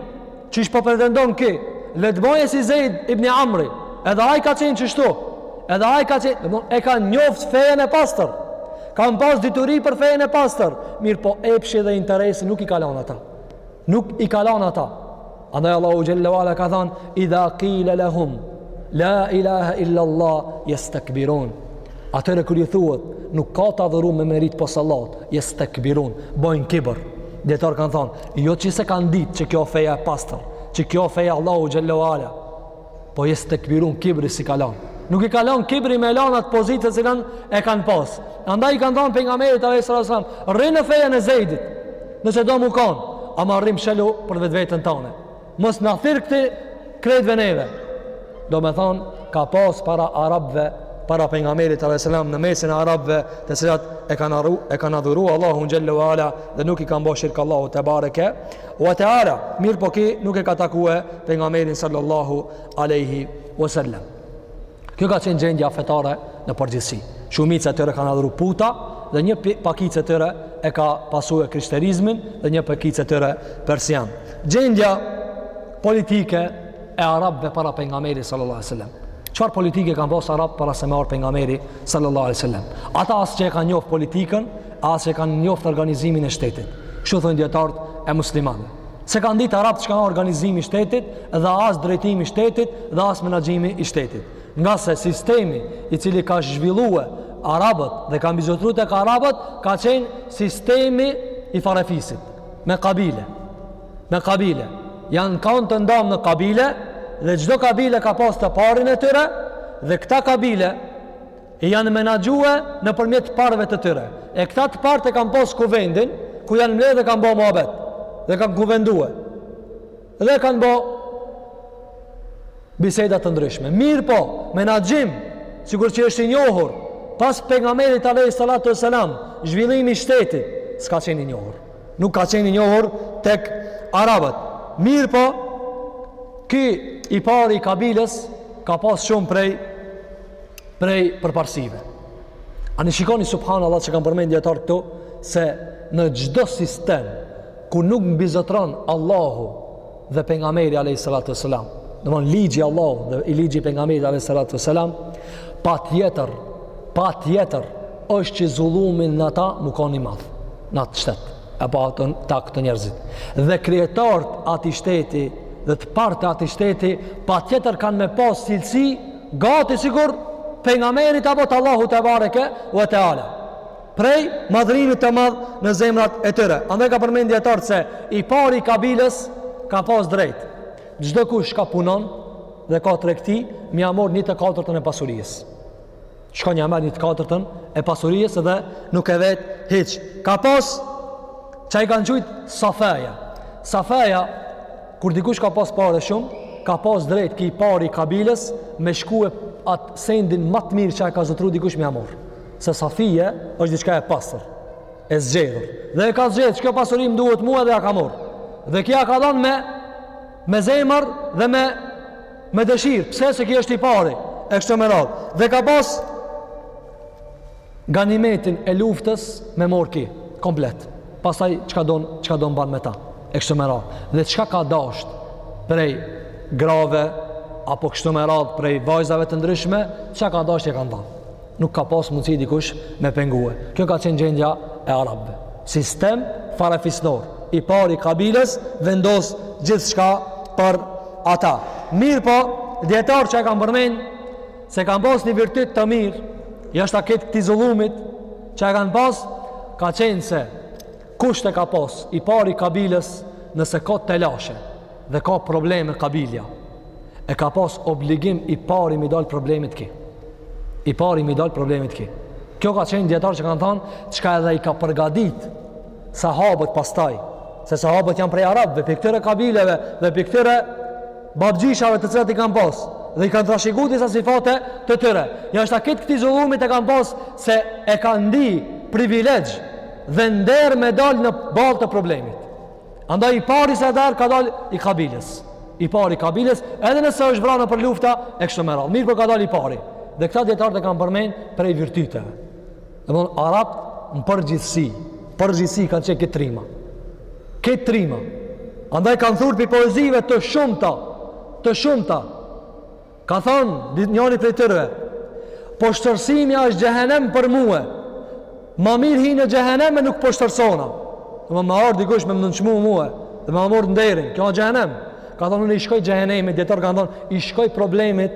qysh po pretendon ki le të bojë si Zeid ibn Amri edhe aj ka qenë qështu edhe aj ka qenë e ka njoft fejën e pastër kanë pas dituri për fejën e pastër mirëpo epshi dhe interesi nuk i ka lon ata Nuk i ka lanë ata. Andaj Allahu xhelle ue ala ka thënë idha qila lahum la ilaha illa allah yastakbirun. Atyre kur i thuhet nuk ka të adhuruar me meritë pos Allahut, yastakbirun, bojn kibër. Dijetarët kan thënë, jo që s'e kanë ditë që kjo o feja e pastër, që kjo o feja Allahut xhelle ue ala Po jestekbirun kibri s'i ka lon. Nuk i ka lon kibri me e lan atë pozitë të cilën e kanë pas. Andaj i kanë thonë pejgamberit a.s. Rri në fejën e Zejdit, nëse do m'u kanë, ama rri mshelu për vetveten tane. Mos na thirr këti krejtve neve. Domethonë, ka pas para arabve, para pejgamberit a.s. në mesin e arabve, të cilat e kanë, arru, e kanë adhuru Allahun xhelle ue ala dhe nuk i kanë bo shirk Allahut tebareke, Wa ta'ala, mirëpo ki nuk e ka takue pejgamberin sallallahu aleyhi wa sallam. Kjo ka qenë gjendja fetare në përgjithsi. Shumica e tyre kanë adhuru puta dhe një pakicë e tyre e ka pasu e krishterizmin dhe një pakicë e tyre persian. Gjendja politike e arabëve para pejgamberit sallallahu aleyhi wa sallam. Çfarë politike kanë pas arabt para se me ardh pejgamberi sallallahu aleyhi wa sallam. Ata as që e kanë njoft politikën, As e kanë njoft organizimin e shtetit. Kështu thonë dijetarët e muslimanëve. S'e kanë ditë arabt çka është organizimi i shtetit dhe as drejtimi i shtetit dhe as menaxhimi i shtetit. Ngase sistemi i cili ka zhvilluar arabët dhe ka mbizotruar tek arabët ka qenë sistemi i farefisit me kabile. Me kabile janë kanë të ndamë në kabile dhe çdo kabile ka pas të parin e tyre dhe këta kabile janë menaxhue nëpërmjet të parëve të tyre e këta të parët kanë pas kuvendin ku janë mbledhë dhe kanë bërë muhabet dhe kanë kuvendue dhe kanë bërë biseda të ndryshme mirëpo menaxhim sikur që është i njohur pas pejgamberit alayhi salatu wasalam zhvillimi i shtetit s'ka qenë i njohur nuk ka qenë i njohur tek arabët mirëpo ky i pari i kabiles ka pas shumë prej prej përparësive. Ani shikoni subhanallah çka kanë përmend dijetarët këtu, se në çdo sistem ku nuk mbizotëron Allahu dhe pejgamberi a.s. Domethënë, ligji i Allahut dhe i ligji i pejgamberit a.s. Patjetër, patjetër, është që zullumi në ta me kon i madh, në atë shtet, apo te, te këta njerëzit. Dhe kryetarët e atij shteti dhe të parët e atij shteti, patjetër kanë me pas cilësi Gati sikur pejgamberit apo të Allahut tebareke ve teala. Prej madhërimit të madh në zemrat e tyre. Andaj kanë përmend dijetarët se i pari i kabiles ka pas drejt. Çdo kush ka punon dhe ka tregti, me ia marr 1/4 e pasurisë. Shkon ja merr 1/4 e pasurisë dhe nuk e vet hiç. Ka pas çka i kanë qujt Safeja. Safeja Kur dikush ka pas pare shumë, ka pas drejt ki i pari i kabiles me shku e atë sendin ma të mirë që e ka zotru dikush me ja marr. Se safije është diçka e pastër, e zgjedhur. Dhe e ka zgjedh që kjo pasuri m'duhet mua dhe ja ka marrë. Dhe ky ja ka dhanë me, me zemër dhe me, me dëshirë. Pse se ky është i pari, e kështu me radhë. Dhe ka pas ganimetin e luftës me morrke komplet pastaj çka don çka don ban me ta e kështu me radh dhe çka ka dasht prej grave apo kështu me radh prej vajzave të ndryshme çka ka dasht e kanë dhënë nuk ka pas mundësi dikush me pengue. Kjo ka qenë gjendja e Arabëve. Sistem farafisnor, i pari i kabiles, vendos gjithçka për ata. Mirëpo, dijetarët që e kanë përmenë, Se kanë pas një virtyt të mirë, jashta këtë këtij zullumit, që e kanë pas, ka qenë se, kusht e ka pas, i pari i kabilës, nëse ka telashe, dhe ka probleme kabilja, e ka pas obligim i pari m'i dalë problemit. I pari m'i dalë problemit. Kjo ka qenë dijetarët që kanë thanë, çka edhe i ka përgatit, sahabët pastaj, se sahabët janë prej arabëve, prej këtyre kabileve, dhe prej këtyre babgjyshave të cilat i kanë pas dhe i kanë trashëgu disa sifate të tyre. Jashta këtë këtij zullumit e kanë pas se e kanë ndi privilegj dhe nder me dal në ballë të problemit. Andaj i pari çdoherë ka dal i kabilës. I pari i kabilës, edhe nëse është vra nëpër lufta e kështu me radhë. Mirëpo ka dal i pari. Dhe këta dijetarët e kanë përmend prej virtyteve. Domethënë arabët, në përgjithsi, përgjithsi kanë qenë tepër trima. Tepër trima. Andaj kanë thurë prej poezive të shumta, të shumta. Ka thonë, njëri prej tyre, poshtërsimi është xhehenem për mue, ma mirë hi në xhehenem e nuk poshtërsona. Dhe me m'ardh dikush me më nënçmu mue, dhe me ma marrë nderin, kjo â xhehenem. Ka thonë, unë i shkoj xhehenemit, dijetarët kanë thonë, i shkoj problemit,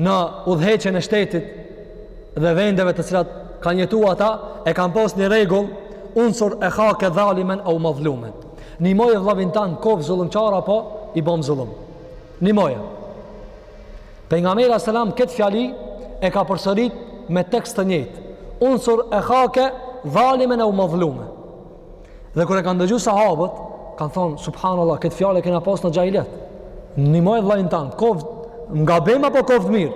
në udhëheqjen e shtetit dhe vendeve të cilat kanë jetu ata e kanë pas një rregull unsur ehake dhalimen eu madhlumen nimoje vllavin tan koft zullumqar apo i bon zullum nimoje pejgamberi alejhi selam kët fjali e ka përsërit me tekst të njëjtë unsur ehake dhalimen eu madhlumen Dhe kur e kanë dëgju sahabët, kanë thonë subhanallah, këtë fjalë e kena pas në xhahilijet. Nimoje vllain tan, koft n'gabim apo koft mirë.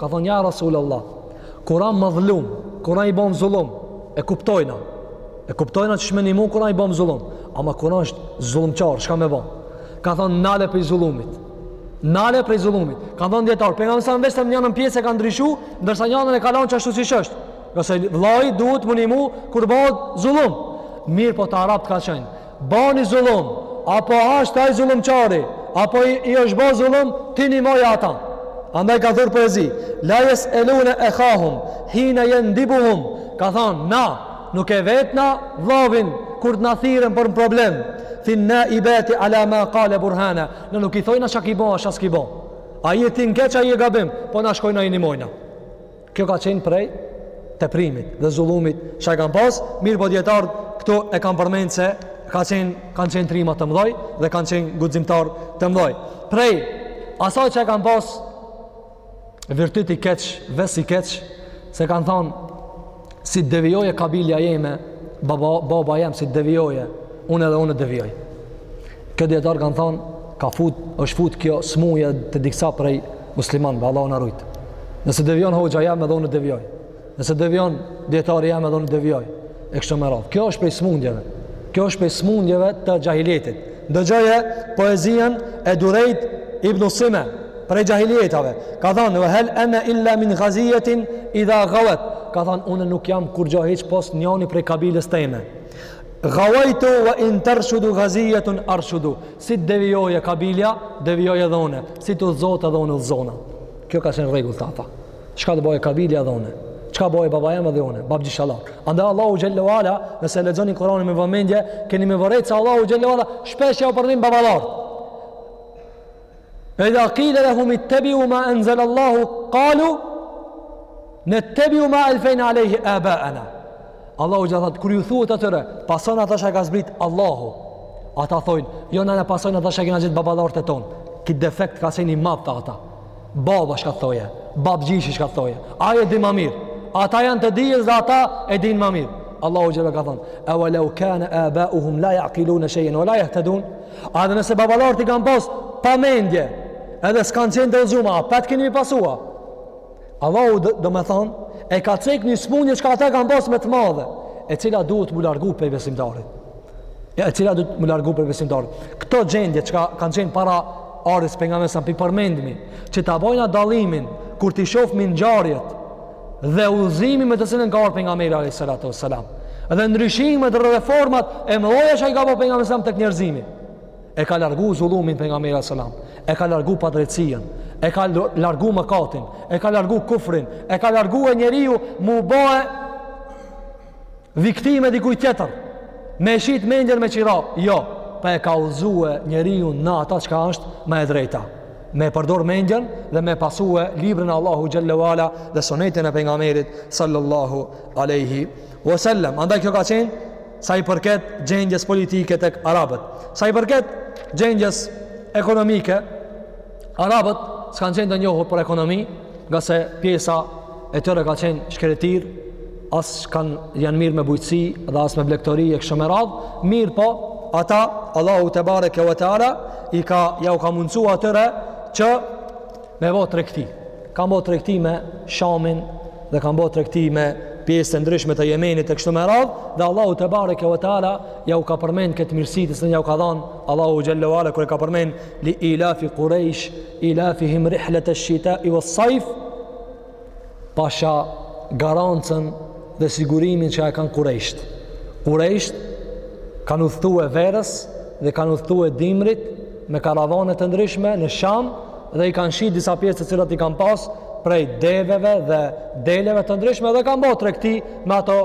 Kanë thonë ja Rasulullah, kur â madhlum, kur i bon zullum, e kuptojna. E kuptojna që me nimu kur i bon zullum, ama kur është zullumqar, çka me bon? Ka thonë nale prej zullumit. Nale prej zullumit. Kanë thonë dijetarët, pejgamberi selam veç se njanën pjesë e ka ndryshu, ndërsa njanën e ka lon qashtu siç është. Nëse vllai duhet me ndihmu kur bëhet zullum. Mirëpo te arabt ka qenë. Bani zullum, apo asht ai zullumqari, apo i, i është bo zullum, ti nimoj ata. Andaj ka thurë poezi, la jes'elune ekhahum, hine jendubuhum, ka thonë, na, nuk e vetna vllavin, kur të na thirr për një problem, fin-naibati ala ma kale burhana, na nuk i thojna çka ki bo, a çka s'ki bo. A je ti në keq, a je gabim, po na shkojna i nimojna. Kjo ka qenë prej teprimit dhe zullumit që e kanë pas, mirëpo dijetarët këtu e kanë përmend se ka qenë, kanë qenë trima të mdhoj dhe kanë qenë guximtarë të mdhoj. Prej, asaj që e kanë pas virtyt i keq, ves i keq, se kanë thonë, si të devijoje kabilja jeme, baba, baba jem si të devijoje, unë edhe unë devijoj. Këtë dijetarët kanë thonë, ka fut, është fut kjo smuje te dikësa prej muslimanëve, Allahu na rujt. Nëse devijon hoxha jem edhe unë devijoj. Nëse devijon dijetari jem edhe unë devijoj. E kështu me radhë. Kjo është prej smundjeve. Kjo është prej smundjeve të xhahilijetit. Ndëgjoje poezien e Durejt ibn Sime, prej xhahilijetave. Ka thënë, "Ve hel ana illa min ghaziyatin idha ghawat." Ka thënë, "Unë nuk jam kurrgjo hiç pos njëri prej kabilës teme." Gawaitu wa in tarshudu ghaziyatun arshudu. Si të devijojë kabilja, devijojë edhe unë. Si të udhëzohet edhe unë udhëzona. Kjo ka qenë rregull te ata. Çka të bëjë kabilja edhe unë? Çka bëjë baba jem edhe unë? Babgjishallarë. Andaj Allahu xhallahu ala, nëse lexoni Kur'anin me vëmendje, keni me vërejt se Allahu xhallahu ala shpesh jau përmend baballar. Idha kile lehum itebiu ma enzel Allahu kalu netebiu ma elfejna alejhi abaana Allahu gjithë thëtë, kur ju thuhet atyre Pasoni ata çë e ka zbrit Allahu Ata thojnë, jo në në pason ata shë e kena gjithë babalartë e tonë Këtë defekt ka zënë ma te ata Baba çka të thoje, babgjishi çka të thoje, ai e di ma mirë, ata janë të dijes dhe ata e din ma mirë. Allahu xhele ka thonë, e ve lau kane abauhum la jakilune shejen, ve la jahtedun, a edhe nëse baballarët e ti kanë pas pa mendje, edhe s'kanë qenë të udhzuem, apet keni mi pasua. Allahu domethonë, e ka cek një smundje çka ata e kanë pas me të madhe, e cila duhet mu largu prej besimtarit. e cila duhet mu largu prej besimtarit. Këto gjendje çka kanë qenë para ardhjes pejgamberit a.s., po i përmendmi, që ta bojmë dallimin, kur t'i shofmi ngjarjet, dhe udhzimin me të cilën ka ardh pejgamberi a.s. Dhe ndryshimet dhe reformat e mëdhoja që i ka bo pejgamberi a.s. tek njerëzimi. E ka largu zullumin pejgamberi a.s. E ka largu padrejtësien, e ka largu mëkatin, e ka largu kufrin, e ka largu e njeriu mu bohe Viktimë e dikuj tjetër. Me e shit mendjen me qira. Jo, po e ka udhzue njeriun në ata çka është më e drejta. Me e përdor mendjen dhe me pasue librin e Allahut xhelle ve ala dhe sunetin e pejgamberit sallallahu aleyhi wasallam. Andaj kjo ka qenë sa i përket gjendjes politike tek arabët. Sa i përket gjendjes ekonomike, Arabët s'kanë qenë të njohur për ekonomi, ngase pjesa e tyre ka qenë shkretirë, as kanë janë marrë me bujqësi dhe as me blegtori e kështu me radhë, mirëpo, ata, Allahu tebareke ve teala, i ka, ja u ka mundësu atyre që me bo tregti. Kanë bo tregti me Shamin dhe kanë bo tregti me pjesë të ndryshme të Jemenit e kështu me radhë, dhe Allahu tebareke ve teala, ja u ka përmen këtë mirësi të cilën ja u ka dhanë, Allahu xhele ve ala kur e ka përmen Li ilafi kurejsh, ilafihim rihlete shitai ve sajf, pasha garancën dhe sigurimin që e kanë kurejshët. Kurejshët kanë udhëtue verës dhe kanë udhëtue dimrit me karavane të ndryshme në Sham dhe i kanë shit disa pjesë të cilat i kanë pas prej deveve dhe deleve të ndryshme dhe kanë bo tregti me ato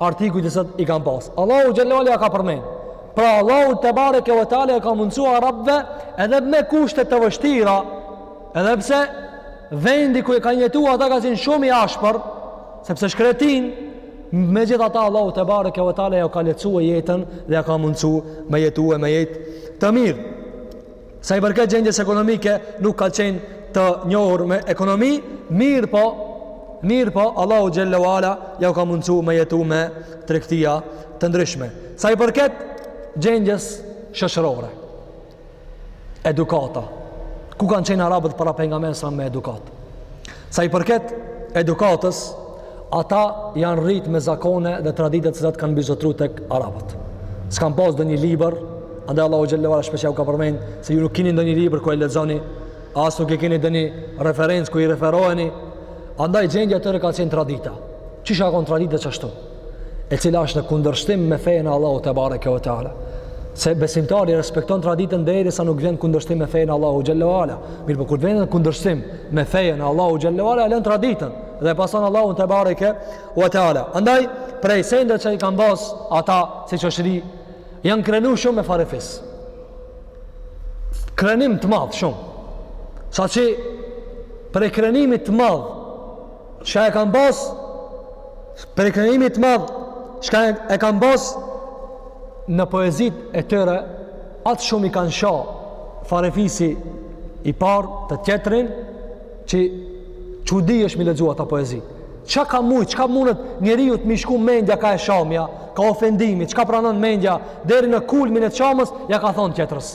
artikuj të cilat i kanë pas. Allahu xhele ve ala e ka përmend. Pra Allahu tebareke ve teala ja ka mundësu arabëve edhe me kushte të vështira, edhe pse vendi ku e kanë jetu ata ka qenë shumë i ashpër, sepse shkretinë, megjithatë Allahu tebareke ve teala ja ka lehtësu jetën dhe ja ka mundësu me jetu e me jetë të mirë. Sa i përket gjendjes ekonomike, nuk ka qenë të njohur me ekonomi, mirëpo, mirëpo, Allahu xhele ve ala ja u ka mundësu me jetu me tregtia të ndryshme. Sa i përket gjendjes shoqërore, edukata, ku kanë qenë arabët para pejgamberit me edukatë? Sa i përket edukatës, ata janë rrit me zakone dhe tradita të cilat kanë mbizotëru tek arabët. S'kanë pas ndonjë libër, andaj Allahu xhele ve ala shpesh ja u ka përmen, se ju nuk keni ndonjë libër ku e lexoni, as nuk e keni ndonjë referencë ku i referoheni, andaj gjendja e tyre ka qenë tradita. Qysh ka konë tradita, qashtu e cila është në kundërshtim me fejën e Allahut tebareke ve teala. Se besimtari respekton traditën derisa nuk vjen kundërshtim me fejën e Allahut xhele ve ala. Mirëpo kur vjen kundërshtim me fejën e Allahut xhele ve ala, e lën traditën dhe pason Allahun tebareke ve teala. Andaj, prej sende që i kanë pas ata si shoqëri, janë krenu shumë me farefis. Krenim të madh shumë. Saqë prej krenimit të madh Çka e kanë pas prej krenimit të madh, çka e kanë pas në poezitë e tyre, aq shumë i kanë sha farefisi i parë të tjetrin, që çudi është me i lexu ato poezi. Çka ka mujt, çka mundet njeriut me i shku mendja ka e shamja, ka ofendimi, çka pranon mendja, deri në kulmin e shamjes, ja ka thonë tjetrës.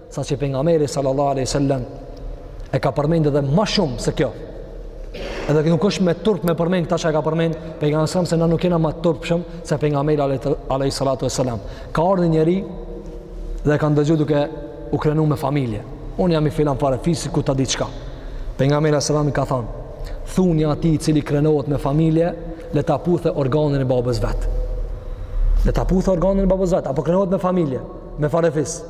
saqë pejgamberi sallallahu alejhi ve sellem e ka përmend edhe ma shumë se kjo edhe nuk është me turp me përmend këtë që e ka përmend pejgamberi alejhi selam se na nuk jena ma të turpshëm se pejgamberi alejhi salatu ve selam ka ardhë njëri dhe e ka ndëgju duke u krenu me familje unë jam i filan farefisi ku ta di çka pejgamberi alejhi selam i ka than thuni atij i cili krenohet me familje le ta puthe organin e babës vet le ta puthe organin e babës vet apo krenohet me familje me farefis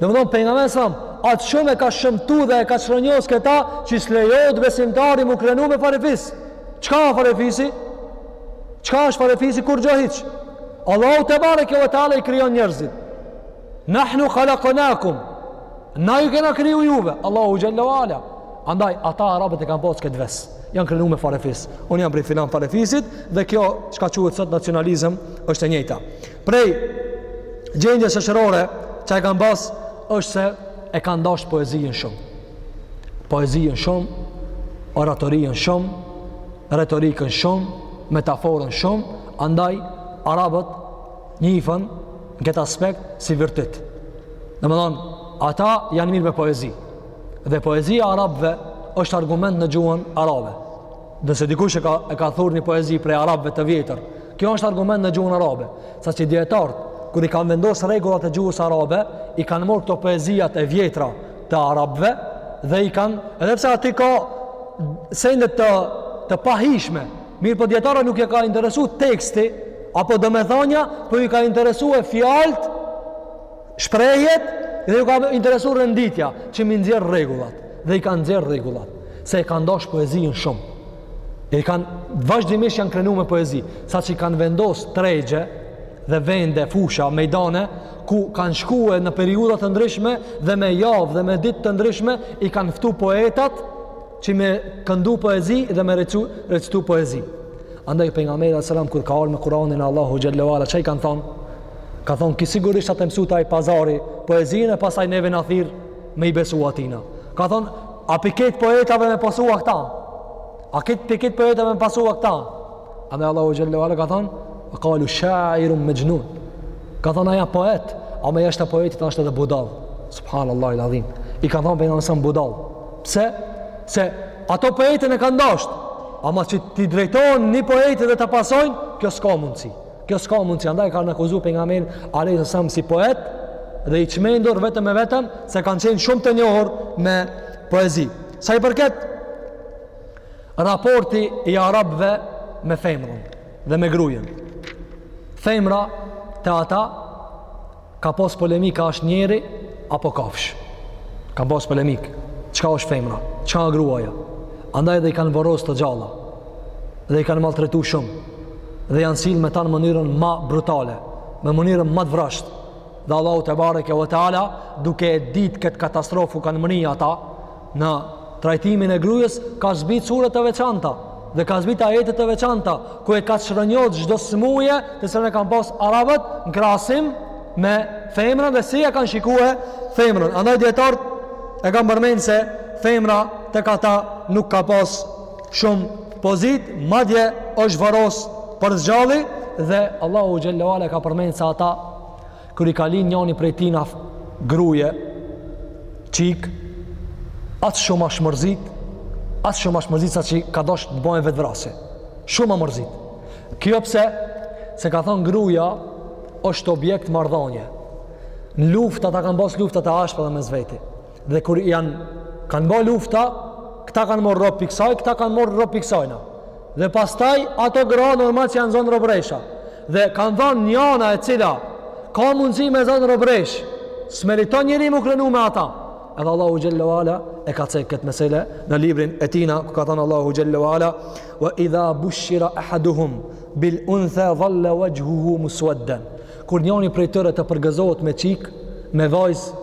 Domethonë, Pejgamberi alejhi selam, aq shumë e ka shëmtu dhe e ka çrrënjos këtë, që s'i lejohet besimtarit m'u krenu me farefis. Çka a farefisi? Çka është farefisi? Kurgjo hiç? Allahu tebareke ve teala i krijon njerëzit. Nahnu halaknakum. Na ju kena kriju juve. Allahu xhel-le ve ala. Andaj, ata arabët e kanë pas këtë ves. Janë krenu me farefis. Unë jam prej filan farefisit dhe kjo çka quhet sot nacionalizm është e njëjta. Prej gjendjes shoqërore që e kanë pas është se e kanë dashur poezinë shumë. Poezinë shumë, oratorinë shumë, retorikën shumë, metaforën shumë, andaj arabët njihen në këtë aspekt si vërtet. Domethonë, ata janë marrë me poezi. Dhe poezia e arabëve është argument në gjuhën arabe. Nëse dikush e ka e ka thurë një poezi prej arabëve të vjetër, kjo është argument në gjuhën arabe, saqë dijetarët kur i kanë vendos rregullat e gjuhës arabe, i kanë marrë këto poezitë e vjetra të arabëve dhe i kanë, edhe pse aty ka sende të të pahijshme, mirëpo dijetarët nuk i ka interesu teksti apo domethania, po i ka interesu fjalët shprehjet dhe ju ka interesu renditja që m'i nxjerr rregullat dhe i kanë nxjerr rregullat se e kanë dasht poezinë shumë. E kanë vazhdimisht janë krenu me poezi, saqë kanë vendos tregje dhe vende, fusha, mejdane ku kanë shkuar në periudha të ndryshme dhe me javë dhe me ditë të ndryshme i kanë ftu poetat që me këndu poezi dhe me recu, recitu poezi. Andaj Pejgamberi alejhi selam, kur ka ardhë me Kuranin e Allahut xhel-le ve ala, çka i kanë thonë? Kanë thonë, ky sigurisht asht mësu te ai pazari i poezisë e pastaj neve na thirr me i besu atina. Kanë thonë, a pikë te poetave me pasua këtë? A këtë, pikë te poetave me pasua këtë? Andaj Allahu xhel-le ve ala ka thon, "Kalu shairun mexhnun." Kanë thon ai a poet, ama jashtë poetit është edhe budall. Subhanallahil adhim. I kanë thon pejgamberit alejhi selam budall. Pse? Se ata poetin e kanë dasht. Ama që t'i drejtohen një poeti dhe ta pasojnë, kjo s'ka mundësi. Kjo s'ka mundësi. Andaj e kanë akuzu Pejgamberin alejhi selam si poet, dhe i çmendur vetëm e vetëm, se kanë qenë shumë të njohur me poezi. Sa i përket Raporti i arabëve me femrën dhe me grujen. Femra te ata ka pas polemikë a është njeri apo kafshë. Ka pas polemikë. Çka është femra? Çka â gruaja? Andaj dhe i kanë vorros të gjalla. Dhe i kanë maltretu shumë. Dhe janë sill me ta në mënyrën ma brutale. Me mënyrën ma të vrazhdë. Dhe Allahu tebareke ve teala duke e ditë këtë katastrofë ku kanë mrri ata. Në trajtimin e grujes ka zbrit sure të veçanta dhe ka zbrit ajete të veçanta ku e ka çrrënjos çdo smuje të cilën e kanë pas arabët në krahasim me femrën dhe si e kanë shiku femrën. Andaj dijetarët e kanë përmend se femra tek ata nuk ka pas shumë pozitë, madje është varros për s'gjalli dhe Allahu xhelle ve ala e ka përmend se ata Kur i ka lind njanit prej tyne gruja çikë, aq shumë asht mërzit, aq shumë asht mërzit saqë ka dasht të bojë vetëvrasje. Shumë a mërzit. Kjo pse, se ka thanë gruja, është objekt marrëdhanie. Në lufta, ata kanë pas lufta të ashpra mes veti. Dhe kur janë kanë bo lufta, këta kanë marrë robë prej saj, këta kanë marrë robë prej sajna. Dhe pastaj ato gra normal që janë zonë robresha. Dhe kanë thanë njana e cila ka mundësi me u zanë robreshë. S'meriton njeri m'u krenu me ata. Edhe Allahu xhelle ve ala e ka cekë këtë mesele në librin e tina, ku ka thanë Allahu xhelle ve ala, wa idha bushira ahaduhum bil untha dhalla wajhuhu muswaddan. Kur njani prej tyre të përgëzohet me çikë, me vajzë,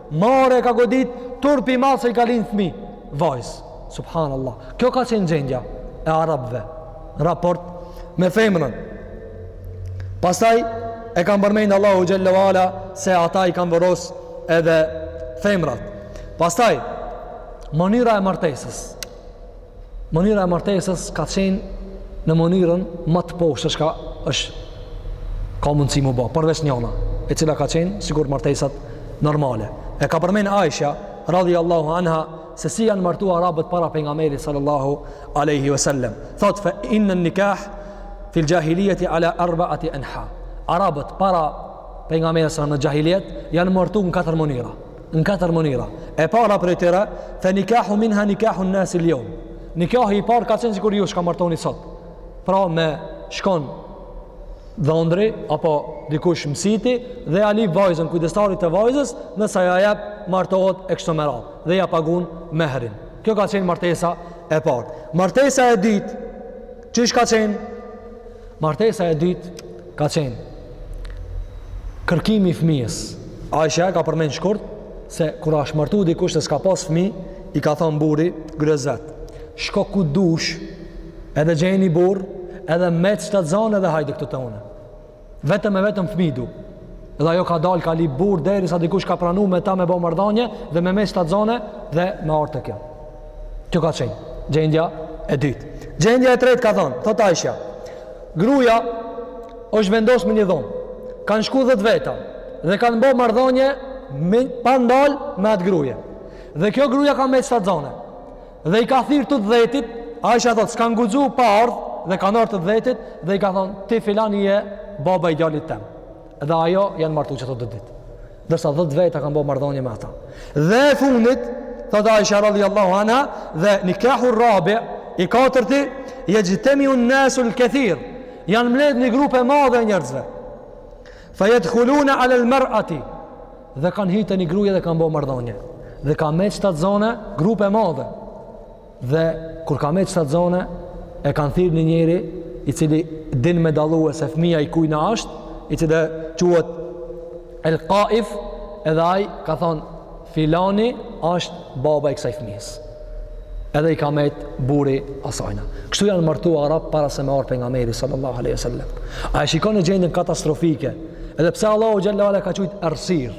Marre e ka godit turp i madh se i ka lind fëmijë, vajzë. Subhanallah. Kjo ka qenë gjendja e arabëve. Raport me femrën. Pastaj e ka përmend Allahu xhelle ve ala se ata i kanë vorros edhe femrat. Pastaj mënyra e martesës. Mënyra e martesës ka qenë në mënyrën ma të poshtër çka është ka mundësi m'u bo, përveç njona, e cila ka qenë sikur martesat normale. E ka përmend Aisha, radijallahu anha, se si janë martu arabët para pejgamerit sallallahu alejhi ve sellem. Thotë, fe inne nikah, fil xhahilijeti ala arbaati enha. Arabët para pejgamerit në xhahilijet, janë martu në katër mënyra. në katër mënyra. E para prej tyre, fe nikahu minha nikahu nasil jeum. Nikahi i parë ka qenë sikur ju çka martoni sot. Pra shkon dhondri, apo dikush mësiti, dhe ja lip vajzën, kujdestarit të vajzës, nëse ja jep martohet e kështu me radhë, dhe ja pagun mehrin. Kjo ka qenë martesa e parë. Martesa e dytë, Qysh ka qenë? Martesa e dytë ka qenë kërkimi i fëmijës. Aisha ka përmend shkurt se kur është martu dikush se s'ka pas fëmi, i ka thënë burri grues vet. Shko ku dush, edhe gjeni burr, edhe met shtatzonë edhe hajde këtu te unë. Vetëm e vetëm fëmijë du. Dhe ajo ka dalë ka lip burr derisa dikush ka pranu me ta me bë marrëdhënie dhe me met shtatzone dhe me ardh te kjo. Kjo ka qenë gjendja e dytë. Gjendja e tretë ka thënë, thot Aisha. Gruaja është vendos në një dhomë. Kan shku 10 veta dhe kanë bë marrëdhënie pa ndal me atë gruaje. Dhe kjo gruaja ka met shtatzone. Dhe i ka thirr të dhjetit, Aisha thot, s'kan guxu pa ardh dhe kanë ardh të dhjetit dhe i ka thon, ti filani je baba i djalit tem. Dhe ajo janë martu qato të dytë. Ndërsa 10 veta kanë bo marrëdhënie me ata. Dhe e fundit, thot Aisha radhiyallahu anha, dhe nikahu rabi i katërti, yajtami an-nasu al-kathir. Janë mbledh një grup e madhe njerëzve. Fa yadkhuluna ala al-mar'ati dhe kanë hyrë te një gruaje dhe kanë bo marrëdhënie. Dhe ka met shtatzone, grupe e madhe. Dhe kur ka met shtatzone, e kanë thirrë një njeri i cili din me dallue se fëmija i kujna ashtë, i cili quhet El Qaif, edhe ai ka thonë filani ashtë baba i kësaj fëmijës. edhe i ka met burri asajna. Kështu janë martu arabt para se me ardh Pejgamberi sallallahu aleyhi sallam. A e shikoni gjendjen katastrofike, edhe pse Allahu xhelle ve ala ka qujtë errësirë,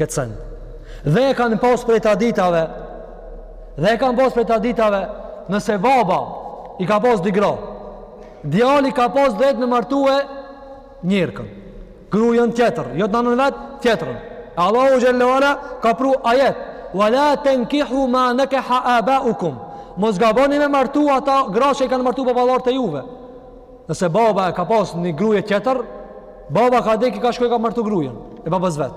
këtë send. Dhe e kanë pas prej traditave, dhe e kanë pas prej traditave, nëse baba i ka pas dy gra, djali ka pas drejtë me martue njerkën, grujën tjetër, jo të nanën vet, tjetrën. E Allahu xhelle ve ala ka pru ajet, wa la tenkihu ma nekeha abaukum, mos gaboni me martu ata gra që i kanë martu baballarët e juve. Nëse baba e ka pas një gruje tjetër, baba ka dek, ai ka shku ka martu grujën e babës vet.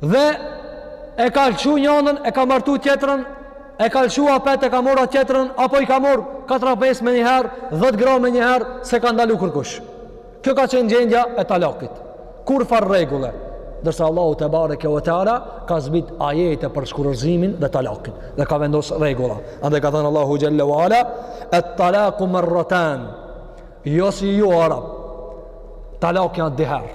Dhe e ka lëshu njënën, e ka martu tjetrën, e ka lëshu apet, e ka morr tjetrën, apo i ka mor 4-5 me njëherë, 10 gra me njëherë, s'e ka ndalu kurkush. Kjo ka qenë gjendja e talakit. Kurfarë rregulle, ndërsa Allahu tebareke ve teala, ka zbrit ajete për shkurorëzimin dhe talakin. Dhe ka vendos rregulla. Andaj ka thënë Allahu xhelle ve ala, et-talaku merratan, jo si ju arab, talak janë dy herë.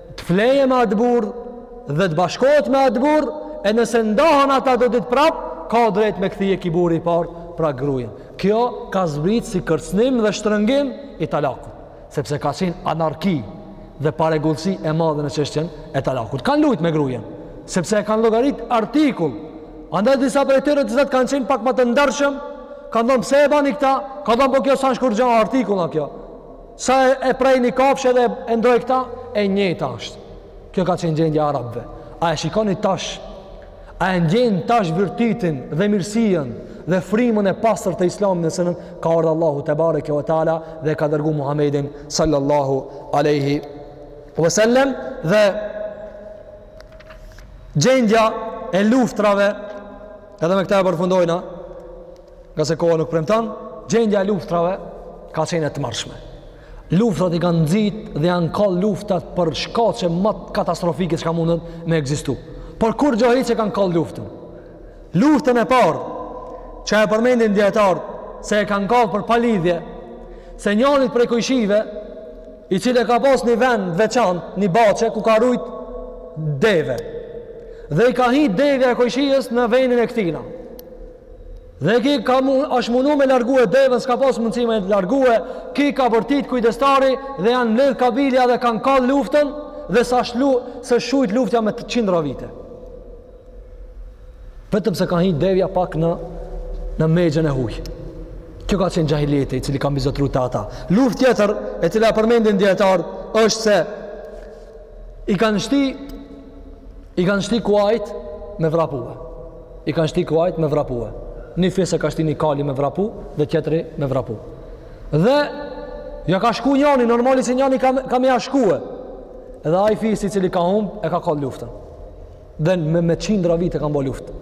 Të fleje me atë burrë dhe të bashkohet me atë burrë, e nëse ndahen ata do ditë prapë, ka drejt me kthie ki burri i parë, pra grujen. Kjo ka zbrit si kërcnim dhe shtrëngim i talakut, sepse ka qenë anarki dhe parregullsi e madhe në çështjen e talakut. Kanë lujt me grujen, sepse e kanë llogarit artikull. Andaj disa prej tyre të cilët kanë qenë pak ma të ndershëm, kanë thonë pse e bani këta, ka thonë po kjo s'asht kurgja, artikull â kjo. Sa e prej një kafshë dhe e ndrroj këta, e njëjta është. Kjo ka qenë gjendja e arabëve. A e shikoni tash, a e ndjeni tash virtitin dhe mirësinë dhe frimën e pastër të islamit me cilën ka ardhë Allahu tebareke ve teala dhe e ka dërgu Muhammedin sallallahu alejhi ve sellem dhe gjendja e luftrave edhe me këta e përfundojna ngase koha nuk premton, gjendja e luftërave ka qenë e tmerrshme. Luftrat i kanë nxit dhe janë kall luftrat për shkaqe ma katastrofike çka munden me ekzistu. Për kurgjo hiç e kanë kall luftën. Luftën e parë që e përmendin dijetarët se e kanë kall për palidhje, se njëri prej kojshive i cili ka pas një vend veçantë, një baçe ku ka rujt deve. Dhe i ka hi devja e kojshijës në vendin e këtina. Dhe ki ka mu, është munu me largue deven, s'ka pas mundësi me largue, ki ka bërtit kujdestari dhe janë mledh kabilja dhe kanë kallë luftën dhe s'â shlu, s'â shujt luftja me qindra vite. Vetëm se ka hi devja pak në, në megjën e hujë. Kjo ka qenë xhahilijeti i cili ka mbizotru te ata. Luftë tjetër e cila përmendin dijetarët është se i kanë shti i kanë shti kuajt me vrapue. I kanë shti kuajt me vrapue. Një fis e ka shti një kali me vrapu dhe tjetri me vrapu. Dhe ja ka shku njani, normali se njani ka, ka me ja shkue. Edhe ai fis i cili ka humbë e ka kall luftën. Dhe me, me qindra vite kanë bo luftë.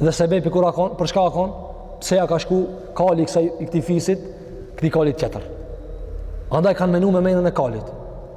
Dhe sebepi kur â konë, për shka â konë, se ja ka shku kali i këti fisit, këti kalit tjetër. Andaj kanë menu me menën e kalit.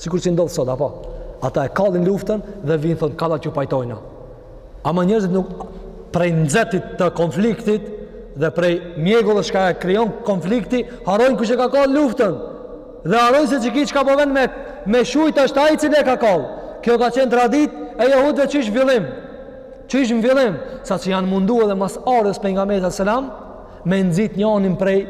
Sikur si ndodhë sot, apo? Ata e kallin luftën dhe vijnë thonë, kalla t'ju pajtojna. Ama njerëzit nuk prej nxetit të konfliktit dhe prej mjegullës çka e krijon konflikti, harrojnë kush e ka kallë luftën. Dhe harrojnë se qeki çka po vjen me, me shujt është ai i cili e ka kallë. Kjo ka qenë traditë e jehudve qysh n'fillim. Qysh në fillim. Saqë janë mundu edhe mas ardhjes Pejgamberit alejhi selam, me nxit njënin prej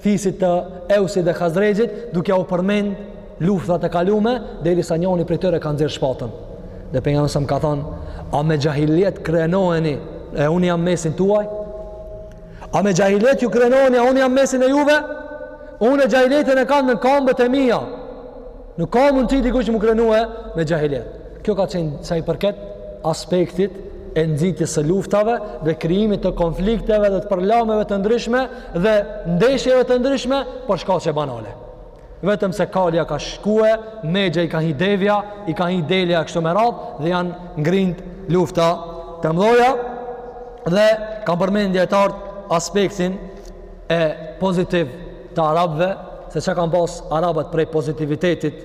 fisit të Eusit dhe Hazrexhit, duke u përmend luftrat e kalume, derisa njëni prej tyre ka nxjerrë shpatën. Dhe Pejgamberi alejhi selam ka thonë, a me xhahilijet krenoheni e unë jam mesin tuaj? A me xhahilijet ju krenoheni e unë jam mesin e juve? Unë e xhahilijetin e kam nën kambët e mija. Nuk ka mundësi dikush m'u krenue me xhahiljet. Kjo ka qenë sa i përket aspektit e nxitjes së luftave dhe krijimit të konflikteve dhe të përlamjeve të ndryshme dhe ndeshjeve të ndryshme për shkaqe banale. Vetëm se kali ka shkue, megja i ka hi devja, i ka hi delja kështu me radhë dhe janë ngrind lufta të mdhaja dhe kam përmend edhe ta artë aspektin pozitiv të arabëve, se çka kanë pas arabët prej pozitivitetit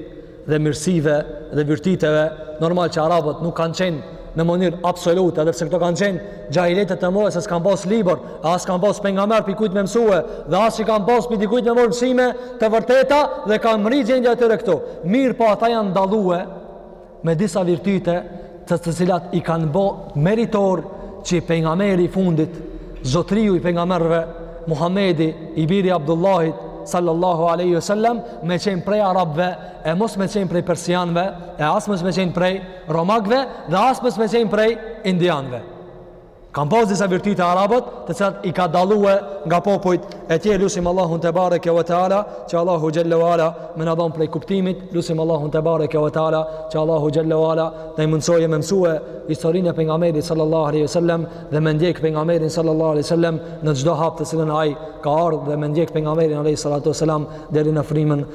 dhe mirësive dhe virtyteve, normal që arabët nuk kanë qenë në mënyrë absolute, edhe pse këto kanë qenë xhahiletet e mëdha se s'kan pas libër, as kanë pas pejgamber prej kujt me mësue, dhe as që kanë pas prej kujt me marr mësime të vërteta dhe kanë mri gjendja e tyre këtu. Mirëpo ata janë dallue me disa virtyte të të cilat i kanë bo meritor që pejgamberi i fundit, zotëriu i pejgamberëve, Muhamedi, i biri i Abdullahit, sallallahu aleyhi wasallam, me qenë prej Arabve, e mos me qenë prej Persianve, e as mos me qenë prej Romakve, dhe as mos me qenë prej Indianve. Kanë pas disa virtyte arabët, të cilat i ka dallue nga popujt e tjerë. Lusim Allahun te bareke ve teala, që Allahu xhelle ve ala me na dhon prej kuptimit. Lusim Allahun te bareke ve teala, që Allahu xhelle ve ala të na mundësojë me mësue historinë e pejgamberit sallallahu alaihi wasallam dhe me ndjek pejgamberin sallallahu alaihi wasallam në çdo hap të cilën ai ka ardhë dhe me ndjek pejgamberin alaihi salatu wasalam deri në frymën